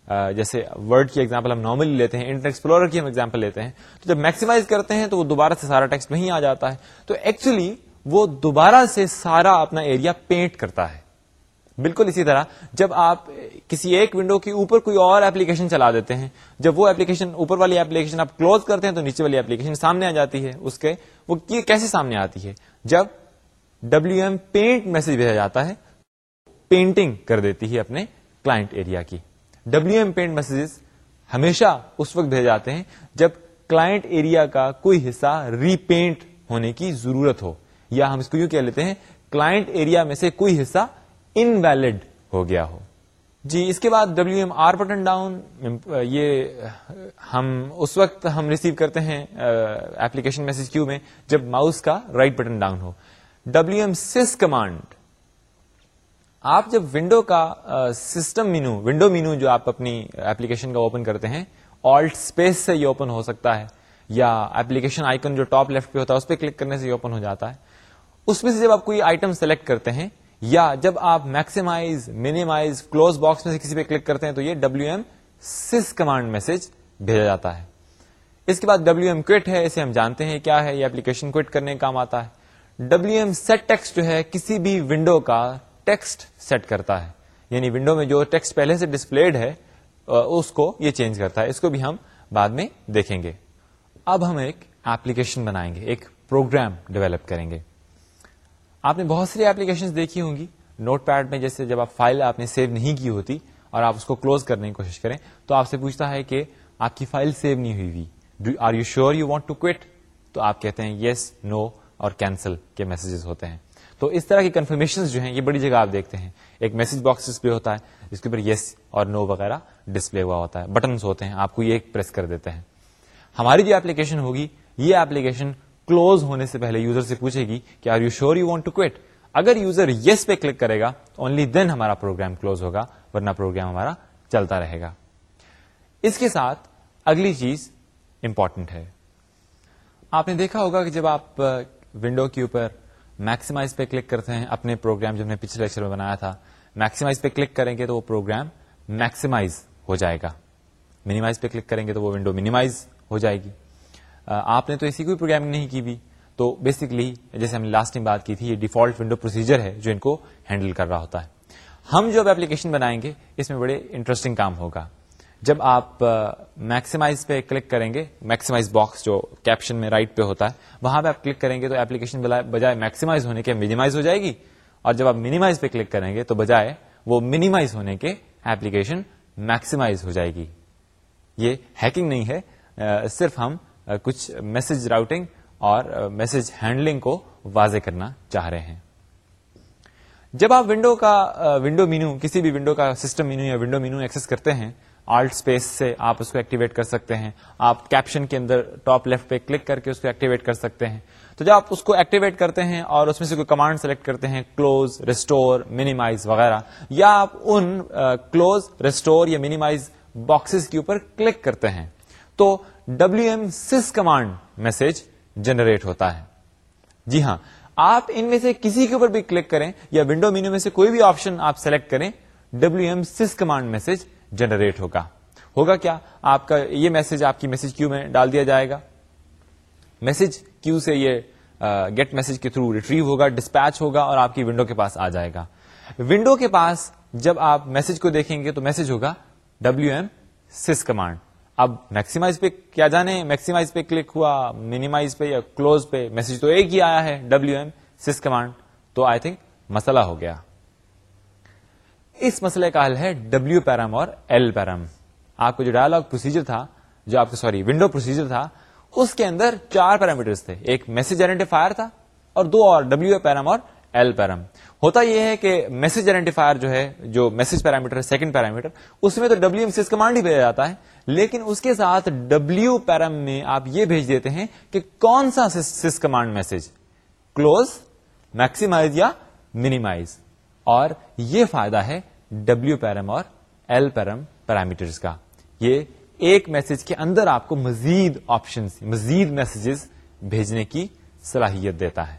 جیسے ورڈ کی ایگزامپل ہم نارملی لیتے ہیں انٹر ایکسپلورر کی ہم ایگزامپل لیتے ہیں۔ تو جب میکسیمائز کرتے ہیں تو وہ دوبارہ سے سارا ٹیکسٹ وہیں آ جاتا ہے۔ تو ایکچولی وہ دوبارہ سے سارا اپنا ایریا پینٹ کرتا ہے۔ بالکل اسی طرح جب آپ کسی ایک ونڈو کے اوپر کوئی اور ایپلیکیشن چلا دیتے ہیں، جب وہ ایپلیکیشن اوپر والی ایپلیکیشن آپ کلوز کرتے ہیں تو نیچے والی ایپلیکیشن سامنے آ جاتی ہے۔ اس کے وہ کیسے سامنے آتی ہے؟ جب ڈبلو ایم پینٹ میسج بھیجا جاتا ہے پینٹنگ کر دیتی ہے اپنے کلائنٹ ایریا کی۔ ڈبلو ایم پینٹ میسجز ہمیشہ اس وقت بھیجے جاتے ہیں جب کلائنٹ ایریا کا کوئی حصہ ری پینٹ ہونے کی ضرورت ہو یا ہم اس کو یوں کہہ لیتے ہیں کلائنٹ ایریا میں سے کوئی حصہ انویلڈ ہو گیا ہو۔ جی اس کے بعد W M R button down یہ ہم اس وقت ہم ریسیو کرتے ہیں ایپلیکیشن میسج کیو میں جب ماؤس کا رائٹ بٹن ڈاؤن ہو۔ ڈبلو ایم سس کمانڈ آپ جب ونڈو کا سسٹم مینو ونڈو مینو جو آپ اپنی ایپلیکیشن کا اوپن کرتے ہیں آلٹ اسپیس سے یہ اوپن ہو سکتا ہے یا ایپلیکیشن آئکن جو ٹاپ لیفٹ پہ ہوتا ہے اس پہ کلک کرنے سے یہ اوپن ہو جاتا ہے۔ اس میں سے جب آپ کوئی آئٹم سلیکٹ کرتے ہیں یا جب آپ میکسیمائز مینیمائز کلوز باکس میں سے کسی پہ کلک کرتے ہیں تو یہ W M sys command message بھیجا جاتا ہے۔ اس کے بعد ڈبلو ایم کوٹ ہے، اسے ہم جانتے ہیں کیا ہے، یہ اپلیکیشن کوٹ کرنے کا کام آتا ہے۔ ڈبلو ایم سیٹ ٹیکسٹ جو ہے کسی بھی ونڈو کا ٹیکسٹ سیٹ کرتا ہے۔ یعنی ونڈو میں جو ٹیکسٹ پہلے سے ڈسپلڈ ہے اس کو یہ چینج کرتا ہے۔ اس کو بھی ہم بعد میں دیکھیں گے۔ اب ہم ایک ایپلیکیشن بنائیں گے، ایک پروگرام ڈیولپ کریں گے۔ آپ نے بہت ساری ایپلیکیشن دیکھی ہوں گی۔ نوٹ پیڈ میں جیسے جب آپ فائل آپ نے سیو نہیں کی ہوتی اور آپ اس کو کلوز کرنے کی کوشش کریں، تو آپ سے پوچھتا ہے کہ آپ کی فائل سیو نہیں ہوئی ہوئی۔ Are you sure you want to quit تو آپ کہتے ہیں یس نو اور کینسل کے میسجز ہوتے ہیں۔ تو اس طرح کی کنفرمیشن جو ہیں، یہ بڑی جگہ آپ دیکھتے ہیں۔ ایک میسج باکس ڈسپلے ہوتا ہے جس کے اوپر یس اور نو وغیرہ ڈسپلے ہوا ہوتا ہے بٹنس ہوتے ہیں، آپ کو یہ ایک پریس کر دیتے ہیں۔ ہماری جو ایپلیکیشن ہوگی، یہ ایپلیکیشن کلوز ہونے سے پہلے یوزر سے پوچھے گی کہ are you sure you want to quit اگر یوزر یس پہ کلک کرے گا اونلی دین ہمارا پروگرام کلوز ہوگا، ورنہ پروگرام ہمارا چلتا رہے گا۔ اس کے ساتھ اگلی چیز امپورٹنٹ ہے۔ آپ نے دیکھا ہوگا کہ جب آپ ونڈو کے اوپر میکسیمائز پہ کلک کرتے ہیں، اپنے پروگرام جو ہم نے پچھلے لیکچر میں بنایا تھا۔ میکسیمائز پہ کلک کریں گے تو وہ پروگرام میکسیمائز ہو جائے گا۔ منیمائز پہ کلک کریں گے تو وہ ونڈو منیمائز ہو جائے گی۔ آپ نے تو ایسی کوئی پروگرامنگ نہیں کی بھی۔ تو بیسکلی جیسے ہم نے لاسٹ ٹائم بات کی تھی، یہ ڈیفالٹ ونڈو پروسیجر ہے جو ان کو ہینڈل کر رہا ہوتا ہے۔ ہم جو اب ایپلیکیشن بنائیں گے، اس میں بڑے انٹرسٹنگ کام ہوگا۔ جب آپ میکسیمائز پہ کلک کریں گے میکسیمائز باکس جو کیپشن میں رائٹ پہ ہوتا ہے، وہاں پہ آپ کلک کریں گے تو ایپلیکیشن بجائے میکسیمائز ہونے کے منیمائز ہو جائے گی، اور جب آپ منیمائز پہ کلک کریں گے تو بجائے وہ منیمائز ہونے کے ایپلیکیشن میکسیمائز ہو جائے گی. یہ ہیکنگ نہیں ہے صرف ہم کچھ میسج راؤٹنگ اور میسج ہینڈلنگ کو واضح کرنا چاہ رہے ہیں. جب آپ ونڈو کا ونڈو مینو کسی بھی ونڈو کا سسٹم مینو یا ونڈو مینو ایکسس کرتے ہیں آلٹ اسپیس سے آپ اس کو ایکٹیویٹ کر سکتے ہیں۔ آپ کیپشن کے اندر ٹاپ لیفٹ پہ کلک کر کے اس کو ایکٹیویٹ کر سکتے ہیں۔ تو جب آپ اس کو ایکٹیویٹ کرتے ہیں اور اس میں سے کوئی کمانڈ سلیکٹ کرتے ہیں کلوز ریسٹور مینیمائز وغیرہ، یا آپ ان کلوز ریسٹور یا مینیمائز باکسز کے اوپر کلک کرتے ہیں، تو W M sys command message generate ہوتا ہے۔ جی ہاں آپ ان میں سے کسی کے اوپر بھی کلک کریں یا ونڈو مینو میں سے کوئی بھی آپشن آپ سلیکٹ کریں W M sys command message generate ہوگا۔ ہوگا کیا؟ آپ کا یہ میسج آپ کی میسج کیو میں ڈال دیا جائے گا؟ میسج کیو سے یہ گیٹ میسج کے تھرو ریٹریو ہوگا ڈسپیچ ہوگا اور آپ کی ونڈو کے پاس آ جائے گا۔ ونڈو کے پاس جب آپ میسج کو دیکھیں گے تو میسج ہوگا ڈبلو ایم سس کمانڈ اب میکسیمائز پہ کیا جانے؟ میکسیمائز پہ کلک ہوا مینیمائز پہ یا کلوز پہ میسج تو ایک ہی آیا ہے ڈبلو ایم سس کمانڈ تو آئی تھنک مسئلہ ہو گیا۔ اس مسئلے کا حل ہے ڈبلو پیرم اور ایل پیرم۔ آپ کو جو ڈائلگ پروسیجر تھا، جو آپ کا سوری ونڈو پروسیجر تھا، اس کے اندر چار پیرامیٹر تھے۔ ایک میسج آئیڈینٹیفائر تھا اور دو اور ڈبلو پیرم اور ایل پیرم۔ ہوتا یہ ہے کہ میسج آئیڈینٹیفائر جو ہے، جو میسج پیرامیٹر سیکنڈ پیرامیٹر اس میں تو ڈبلو ایم سس کمانڈ ہی بھیجا جاتا ہے۔ لیکن اس کے ساتھ ڈبلو پیرم میں آپ یہ بھیج دیتے ہیں کہ کون سا sys command message close maximise یا منیمائز اور یہ فائدہ ہے ڈبلو پیرم اور ایل پیرم پیرامیٹرز کا۔ یہ ایک میسج کے اندر آپ کو مزید آپشن مزید میسجز بھیجنے کی صلاحیت دیتا ہے۔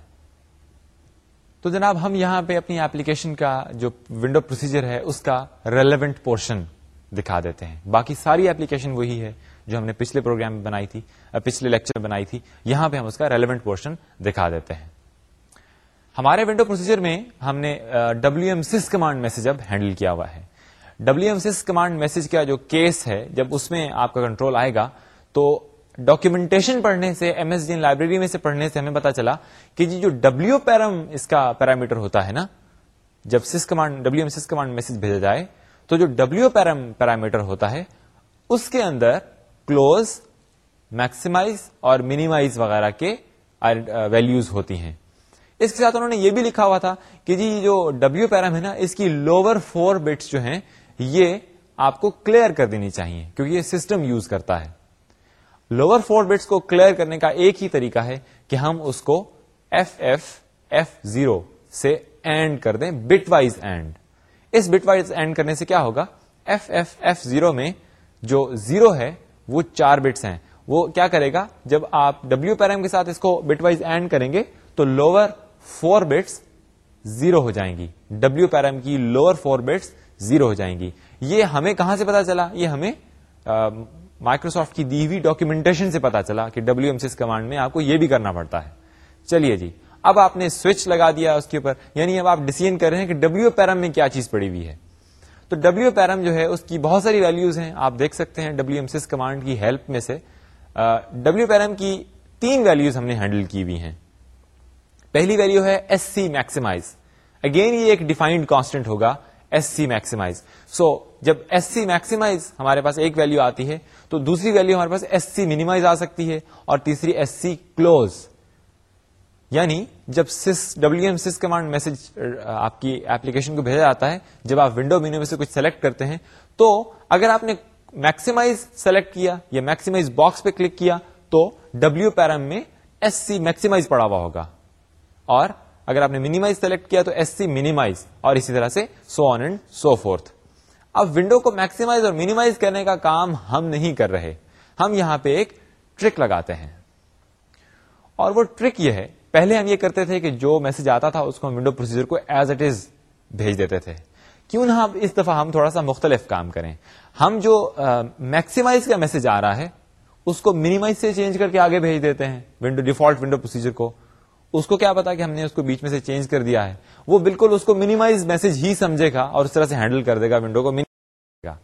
تو جناب، ہم یہاں پہ اپنی ایپلیکیشن کا جو ونڈو پروسیجر ہے، اس کا ریلیونٹ پورشن دکھا دیتے ہیں۔ باقی ساری ایپلیکیشن وہی ہے جو ہم نے پچھلے پروگرام میں بنائی تھی، پچھلے لیکچر میں بنائی تھی۔ یہاں پہ ہم اس کا ریلیونٹ پورشن دکھا دیتے ہیں۔ ہمارے ونڈو پروسیجر میں ہم نے W M sys command message اب ہینڈل کیا ہوا ہے۔ W M sys command message کا جو کیس ہے، جب اس میں آپ کا کنٹرول آئے گا، تو ڈاکومنٹیشن پڑھنے سے ایم ایس ڈی لائبریری میں سے پڑھنے سے ہمیں پتا چلا کہ جی جو ڈبلو پیرم اس کا پیرامیٹر ہوتا ہے نا، جب sys command W M sys command message بھیجا جائے، تو جو ڈبلو پیرم پیرامیٹر ہوتا ہے، اس کے اندر کلوز میکسیمائز اور منیمائز وغیرہ کے ویلوز ہوتی ہیں۔ اس کے ساتھ انہوں نے یہ بھی لکھا ہوا تھا کہ جی جو ڈبلو پیرم ہے نا، اس کی لوور فور بٹس جو ہیں، یہ آپ کو کلیئر کر دینی چاہیے، کیونکہ یہ سسٹم یوز کرتا ہے۔ لوور فور بٹس کو کلیئر کرنے کا ایک ہی طریقہ ہے کہ ہم اس کو ایف ایف ایف زیرو سے اینڈ کر دیں بٹ وائز اینڈ اس بٹ وائز اینڈ کرنے سے کیا ہوگا؟ ایف ایف ایف زیرو میں جو زیرو ہے، وہ چار بٹس ہیں۔ وہ کیا کرے گا؟ جب آپ ڈبلو پیرم کے ساتھ اس کو بٹ وائز اینڈ کریں گے، تو لوور فور بٹس زیرو ہو جائیں گی. ڈبلو پیرم کی لوور فور بٹس زیرو ہو جائیں گی. یہ ہمیں کہاں سے پتا چلا؟ یہ ہمیں مائکروسافٹ کی دی ہوئی ڈاکومنٹیشن سے پتا چلا کہ ڈبلو ایم سی کمانڈ میں آپ کو یہ بھی کرنا پڑتا ہے. چلیے جی اب آپ نے سوئچ لگا دیا اس کے اوپر. یعنی اب آپ ڈیسیزن کر رہے ہیں کہ ڈبلو پیرم میں کیا چیز پڑی ہوئی ہے. تو ڈبلو پیرم جو ہے، اس کی بہت ساری ویلوز ہیں. آپ دیکھ سکتے ہیں ڈبلو ایم سی کمانڈ کی ہیلپ میں سے ڈبلو پیرم کی تین ویلوز ہم نے ہینڈل کی ہوئی ہیں. پہلی ویلو ہے ایس سی میکسیمائز اگین یہ ایک ڈیفائنڈ کانسٹنٹ ہوگا ایس سی میکسیمائز سو جب ایس سی میکسیمائز ہمارے پاس ایک ویلو آتی ہے، تو دوسری ویلو ہمارے پاس ایس سی مینیمائز آ سکتی ہے اور تیسری ایس سی کلوز یعنی جب sys W M sys command message آپ کی ایپلیکیشن کو بھیجا جاتا ہے، جب آپ ونڈو مینو میں سے کچھ سلیکٹ کرتے ہیں، تو اگر آپ نے میکسیمائز سلیکٹ کیا یا میکسیمائز باکس پہ کلک کیا، تو ڈبلو پیرم میں ایس سی میکسیمائز پڑا ہوا ہوگا۔ اور اگر آپ نے منیمائز سلیکٹ کیا تو ایس سی مینیمائز اور اسی طرح سے so on and so forth اب ونڈو کو میکسیمائز اور منیمائز کرنے کا کام ہم نہیں کر رہے۔ ہم یہاں پہ ایک ٹرک لگاتے ہیں۔ اور وہ ٹرک یہ ہے، پہلے ہم یہ کرتے تھے کہ جو میسج آتا تھا اس کو ونڈو پروسیجر کو ایز اٹ از بھیج دیتے تھے۔ کیوں نہ اس دفعہ ہم تھوڑا سا مختلف کام کریں۔ ہم جو میکسیمائز کا میسج آ رہا ہے، اس کو منیمائز سے چینج کر کے آگے بھیج دیتے ہیں۔ ونڈو ڈیفالٹ ونڈو پروسیجر کو۔ اس کو کیا پتا کہ ہم نے اس کو بیچ میں سے چینج کر دیا ہے؟ وہ بالکل اس کو منیمائز میسج ہی سمجھے گا اور اس طرح سے ہینڈل کر دے گا ونڈو کو گا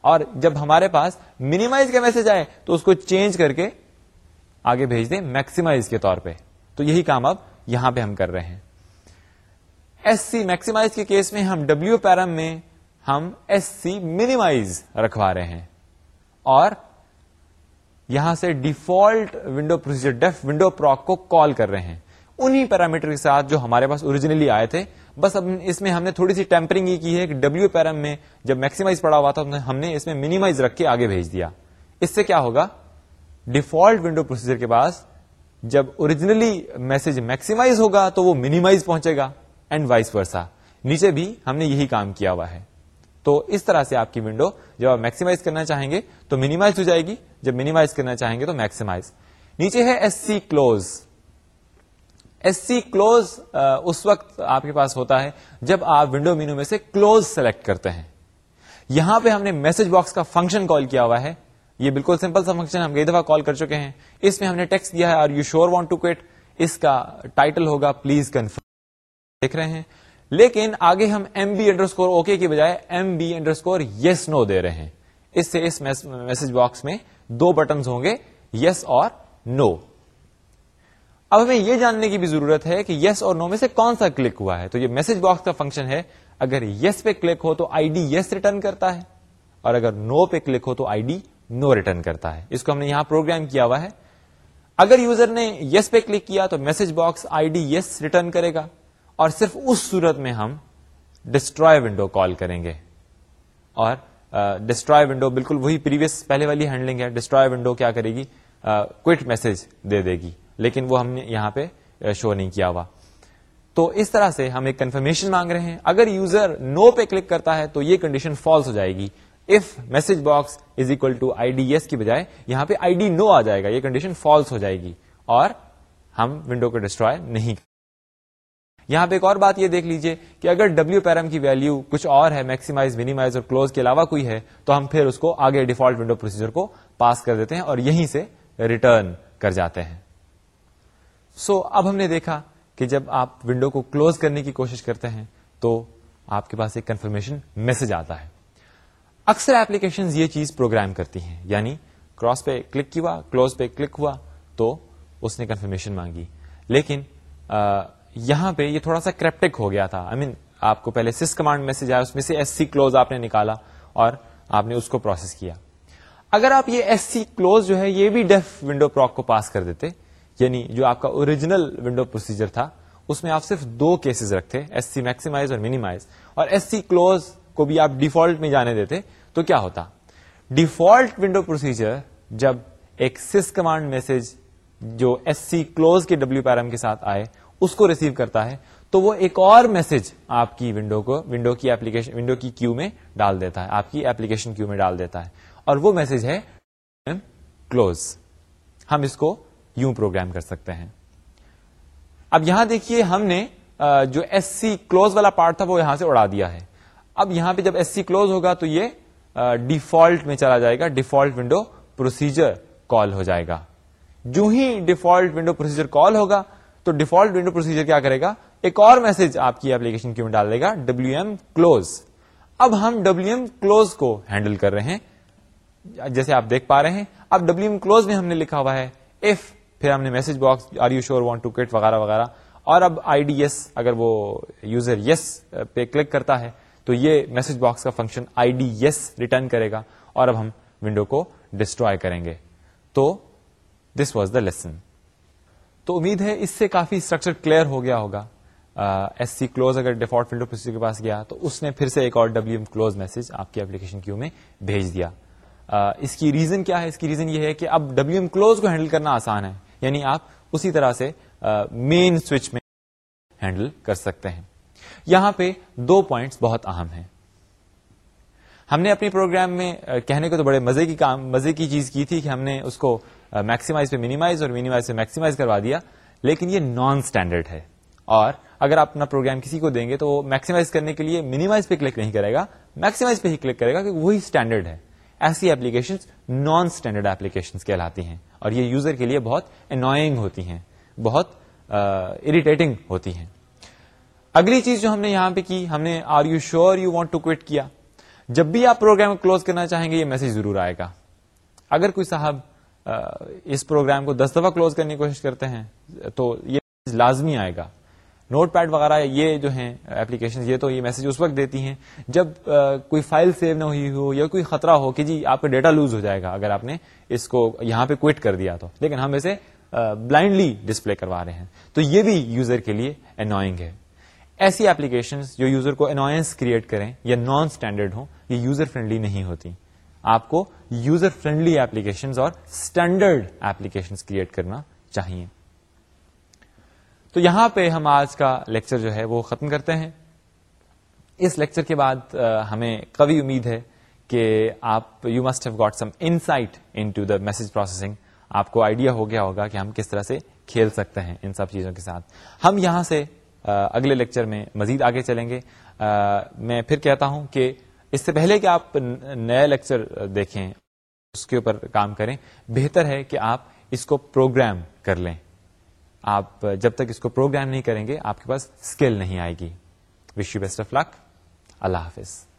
اور جب ہمارے پاس منیمائز کا میسج آئے تو اس کو چینج کر کے آگے بھیج دیں میکسیمائز کے طور پہ۔ تو یہی کام اب یہاں پہ ہم کر رہے ہیں۔ ایس سی میکسیمائز کے کیس میں ہم ڈبلو پیرم میں ہم ایس سی منیمائز رکھوا رہے ہیں۔ اور یہاں سے default window procedure def window proc کو کال کر رہے ہیں۔ انہی پیرامیٹر کے ساتھ جو ہمارے پاس اوریجنلی آئے تھے۔ بس اب اس میں ہم نے تھوڑی سی ٹیمپرنگ یہ کی ہے کہ ڈبلو پیرم میں جب میکسیمائز پڑا ہوا تھا ہم نے اس میں منیمائز رکھ کے آگے بھیج دیا۔ اس سے کیا ہوگا؟ ڈیفالٹ ونڈو پروسیجر کے پاس جب اوریجنلی میسج میکسیمائز ہوگا تو وہ منیمائز پہنچے گا اینڈ وائس ورسا نیچے بھی ہم نے یہی کام کیا ہوا ہے۔ تو اس طرح سے آپ کی ونڈو جب آپ میکسیمائز کرنا چاہیں گے تو منیمائز ہو جائے گی۔ جب منیمائز کرنا چاہیں گے تو میکسیمائز نیچے ہے S C close S C close اس وقت آپ کے پاس ہوتا ہے جب آپ ونڈو مینو میں سے کلوز سلیکٹ کرتے ہیں۔ یہاں پہ ہم نے میسج باکس کا فنکشن کال کیا ہوا ہے۔ یہ بالکل سمپل سا فنکشن ہم کئی دفعہ کال کر چکے ہیں۔ اس میں ہم نے ٹیکسٹ دیا ہے are you sure want to quit اس کا ٹائٹل ہوگا پلیز کنفرم دیکھ رہے ہیں۔ لیکن آگے ہم M B under score okay کی بجائے M B underscore yes no دے رہے ہیں۔ اس سے اس میسج باکس میں دو بٹنز ہوں گے یس اور نو اب ہمیں یہ جاننے کی بھی ضرورت ہے کہ یس اور نو میں سے کون سا کلک ہوا ہے؟ تو یہ میسج باکس کا فنکشن ہے۔ اگر یس پہ کلک ہو تو آئی ڈی یس ریٹرن کرتا ہے اور اگر نو پہ کلک ہو تو آئی ڈی نو ریٹرن کرتا ہے۔ اس کو ہم نے یہاں پروگرام کیا ہوا ہے۔ اگر یوزر نے یس پہ کلک کیا تو message box I D yes return کرے گا اور صرف اس صورت میں ہم ڈسٹروائے ونڈو کال کریں گے۔ اور ڈسٹروائے ونڈو بالکل وہی پریویس پہلے والی ہینڈلنگ ہے۔ ڈسٹروائے ونڈو کیا کرے گی؟ کوئٹ میسج دے دے گی۔ لیکن وہ ہم نے یہاں پہ شو نہیں کیا ہوا۔ تو اس طرح سے ہم ایک کنفرمیشن مانگ رہے ہیں۔ اگر یوزر نو پہ کلک کرتا ہے تو یہ کنڈیشن فالس ہو جائے گی۔ If message box is equal to I D S کی بجائے یہاں پہ آئی ڈی نو آ جائے گا۔ یہ کنڈیشن فالس ہو جائے گی۔ اور ہم ونڈو کو ڈسٹروائے نہیں یہاں پہ ایک اور بات یہ دیکھ لیجیے کہ اگر ڈبلو پیرم کی ویلو کچھ اور ہے میکسیمائز منیمائز اور کلوز کے علاوہ کوئی ہے، تو ہم پھر اس کو آگے ڈیفالٹ ونڈو پروسیجر کو پاس کر دیتے ہیں اور یہیں سے ریٹرن کر جاتے ہیں۔ سو so, اب ہم نے دیکھا کہ جب آپ ونڈو کو کلوز کرنے کی کوشش کرتے ہیں تو آپ کے پاس ایک کنفرمیشن میسج آتا ہے۔ اکثر ایپلیکیشن یہ چیز پروگرام کرتی ہیں یعنی کراس پہ کلک کیا کلوز پہ کلک ہوا تو اس نے کنفرمیشن مانگی۔ لیکن یہاں پہ یہ تھوڑا سا کریپٹک ہو گیا تھا۔ آئی I مین mean, آپ کو پہلے سس کمانڈ میسج آیا اس میں سے ایس سی کلوز آپ نے نکالا اور آپ نے اس کو پروسیس کیا۔ اگر آپ یہ ایس سی کلوز جو ہے یہ بھی ڈیف ونڈو پروک کو پاس کر دیتے یعنی جو آپ کا اوریجنل ونڈو پروسیجر تھا، اس میں آپ صرف دو کیسز رکھتے ایس سی میکسیمائز اور مینیمائز اور ایس سی کلوز کو بھی آپ ڈیفالٹ میں جانے دیتے، تو کیا ہوتا؟ ڈیفالٹ ونڈو پروسیجر جب ایک سس کمانڈ میسج جو ایس سی کلوز کے ڈبلو پیرم کے ساتھ آئے، اس کو ریسیو کرتا ہے، تو وہ ایک اور میسج آپ کی ونڈو کو ونڈو کی ایپلیکیشن ونڈو کی کیو میں ڈال دیتا ہے، آپ کی ایپلیکیشن کیو میں ڈال دیتا ہے۔ اور وہ میسج ہے کلوز ہم اس کو یوں پروگرام کر سکتے ہیں۔ اب یہاں دیکھیے ہم نے جو ایس سی کلوز والا پارٹ تھا وہ یہاں سے اڑا دیا ہے۔ اب یہاں پہ جب ایس سی کلوز ہوگا تو یہ ڈیفالٹ میں چلا جائے گا۔ ڈیفالٹ ونڈو پروسیجر کال ہو جائے گا۔ جو ہی ڈیفالٹ ونڈو پروسیجر کال ہوگا تو ڈیفالٹ ونڈو پروسیجر کیا کرے گا؟ ایک اور میسج آپ کی ایپلیکیشن کیوں ڈال دے گا؟ ڈبلو ایم کلوز اب ہم ڈبلو ایم کلوز کو ہینڈل کر رہے ہیں۔ جیسے آپ دیکھ پا رہے ہیں، اب ڈبلو ایم کلوز میں ہم نے لکھا ہوا ہے اف پھر ہم نے message box are you sure want to quit وغیرہ وغیرہ۔ اور اب آئی ڈی ایس اگر وہ یوزر یس پہ کلک کرتا ہے، تو یہ میسج باکس کا function I D yes return کرے گا اور اب ہم ونڈو کو ڈسٹروائے کریں گے۔ تو دس واز دا لیسن تو امید ہے اس سے کافی اسٹرکچر کلیئر ہو گیا ہوگا۔ ایس سی کلوز اگر ڈیفالٹ ونڈو کے پاس گیا، تو اس نے پھر سے ایک اور ڈبلو ایم کلوز میسج آپ کی اپلیکیشن کیو میں بھیج دیا۔ اس کی ریزن کیا ہے؟ اس کی ریزن یہ ہے کہ اب ڈبلو ایم کلوز کو ہینڈل کرنا آسان ہے۔ یعنی آپ اسی طرح سے مین سوئچ میں ہینڈل کر سکتے ہیں۔ یہاں پہ دو پوائنٹس بہت اہم ہیں۔ ہم نے اپنی پروگرام میں کہنے کو تو بڑے مزے کی کام، مزے کی چیز کی تھی کہ ہم نے اس کو میکسیمائز پہ مینیمائز اور مینیمائز پہ میکسیمائز کروا دیا، لیکن یہ نان اسٹینڈرڈ ہے۔ اور اگر آپ اپنا پروگرام کسی کو دیں گے تو وہ میکسیمائز کرنے کے لیے مینیمائز پہ کلک نہیں کرے گا۔ میکسیمائز پہ ہی کلک کرے گا کہ وہی اسٹینڈرڈ ہے۔ ایسی ایپلیکیشن نان اسٹینڈرڈ ایپلیکیشن کہلاتی ہیں اور یہ یوزر کے لیے بہت انوائنگ ہوتی ہیں، بہت اریٹیٹنگ ہوتی ہیں۔ اگلی چیز جو ہم نے یہاں پہ کی، ہم نے are you sure you want to quit کیا؟ جب بھی آپ پروگرام کلوز کرنا چاہیں گے، یہ میسج ضرور آئے گا۔ اگر کوئی صاحب اس پروگرام کو دس دفعہ کلوز کرنے کی کوشش کرتے ہیں، تو یہ لازمی آئے گا۔ نوٹ پیڈ وغیرہ یہ جو ہیں اپلیکیشن یہ تو یہ میسج اس وقت دیتی ہیں جب کوئی فائل سیو نہ ہوئی ہو یا کوئی خطرہ ہو کہ جی آپ کا ڈیٹا لوز ہو جائے گا اگر آپ نے اس کو یہاں پہ کوئٹ کر دیا تو۔ لیکن ہم اسے بلائنڈلی ڈسپلے کروا رہے ہیں۔ تو یہ بھی یوزر کے لیے انوائنگ ہے۔ ایسی ایپلیکیشن جو یوزر کو انوائنس کریٹ کریں یا نان اسٹینڈرڈ ہوں، یہ یوزر فرینڈلی نہیں ہوتی۔ آپ کو یوزر فرینڈلی ایپلیکیشن اور اسٹینڈرڈ ایپلیکیشن کریٹ کرنا چاہیے۔ تو یہاں پہ ہم آج کا لیکچر جو ہے وہ ختم کرتے ہیں۔ اس لیکچر کے بعد ہمیں قوی امید ہے کہ آپ you must have got some insight into the message processing آپ کو آئیڈیا ہو گیا ہوگا کہ ہم کس طرح سے کھیل سکتے ہیں ان سب چیزوں کے ساتھ۔ ہم یہاں سے اگلے لیکچر میں مزید آگے چلیں گے۔ میں پھر کہتا ہوں کہ اس سے پہلے کہ آپ نیا لیکچر دیکھیں، اس کے اوپر کام کریں، بہتر ہے کہ آپ اس کو پروگرام کر لیں۔ آپ، جب تک اس کو پروگرام نہیں کریں گے، آپ کے پاس اسکل نہیں آئے گی. Wish you best of luck اللہ حافظ.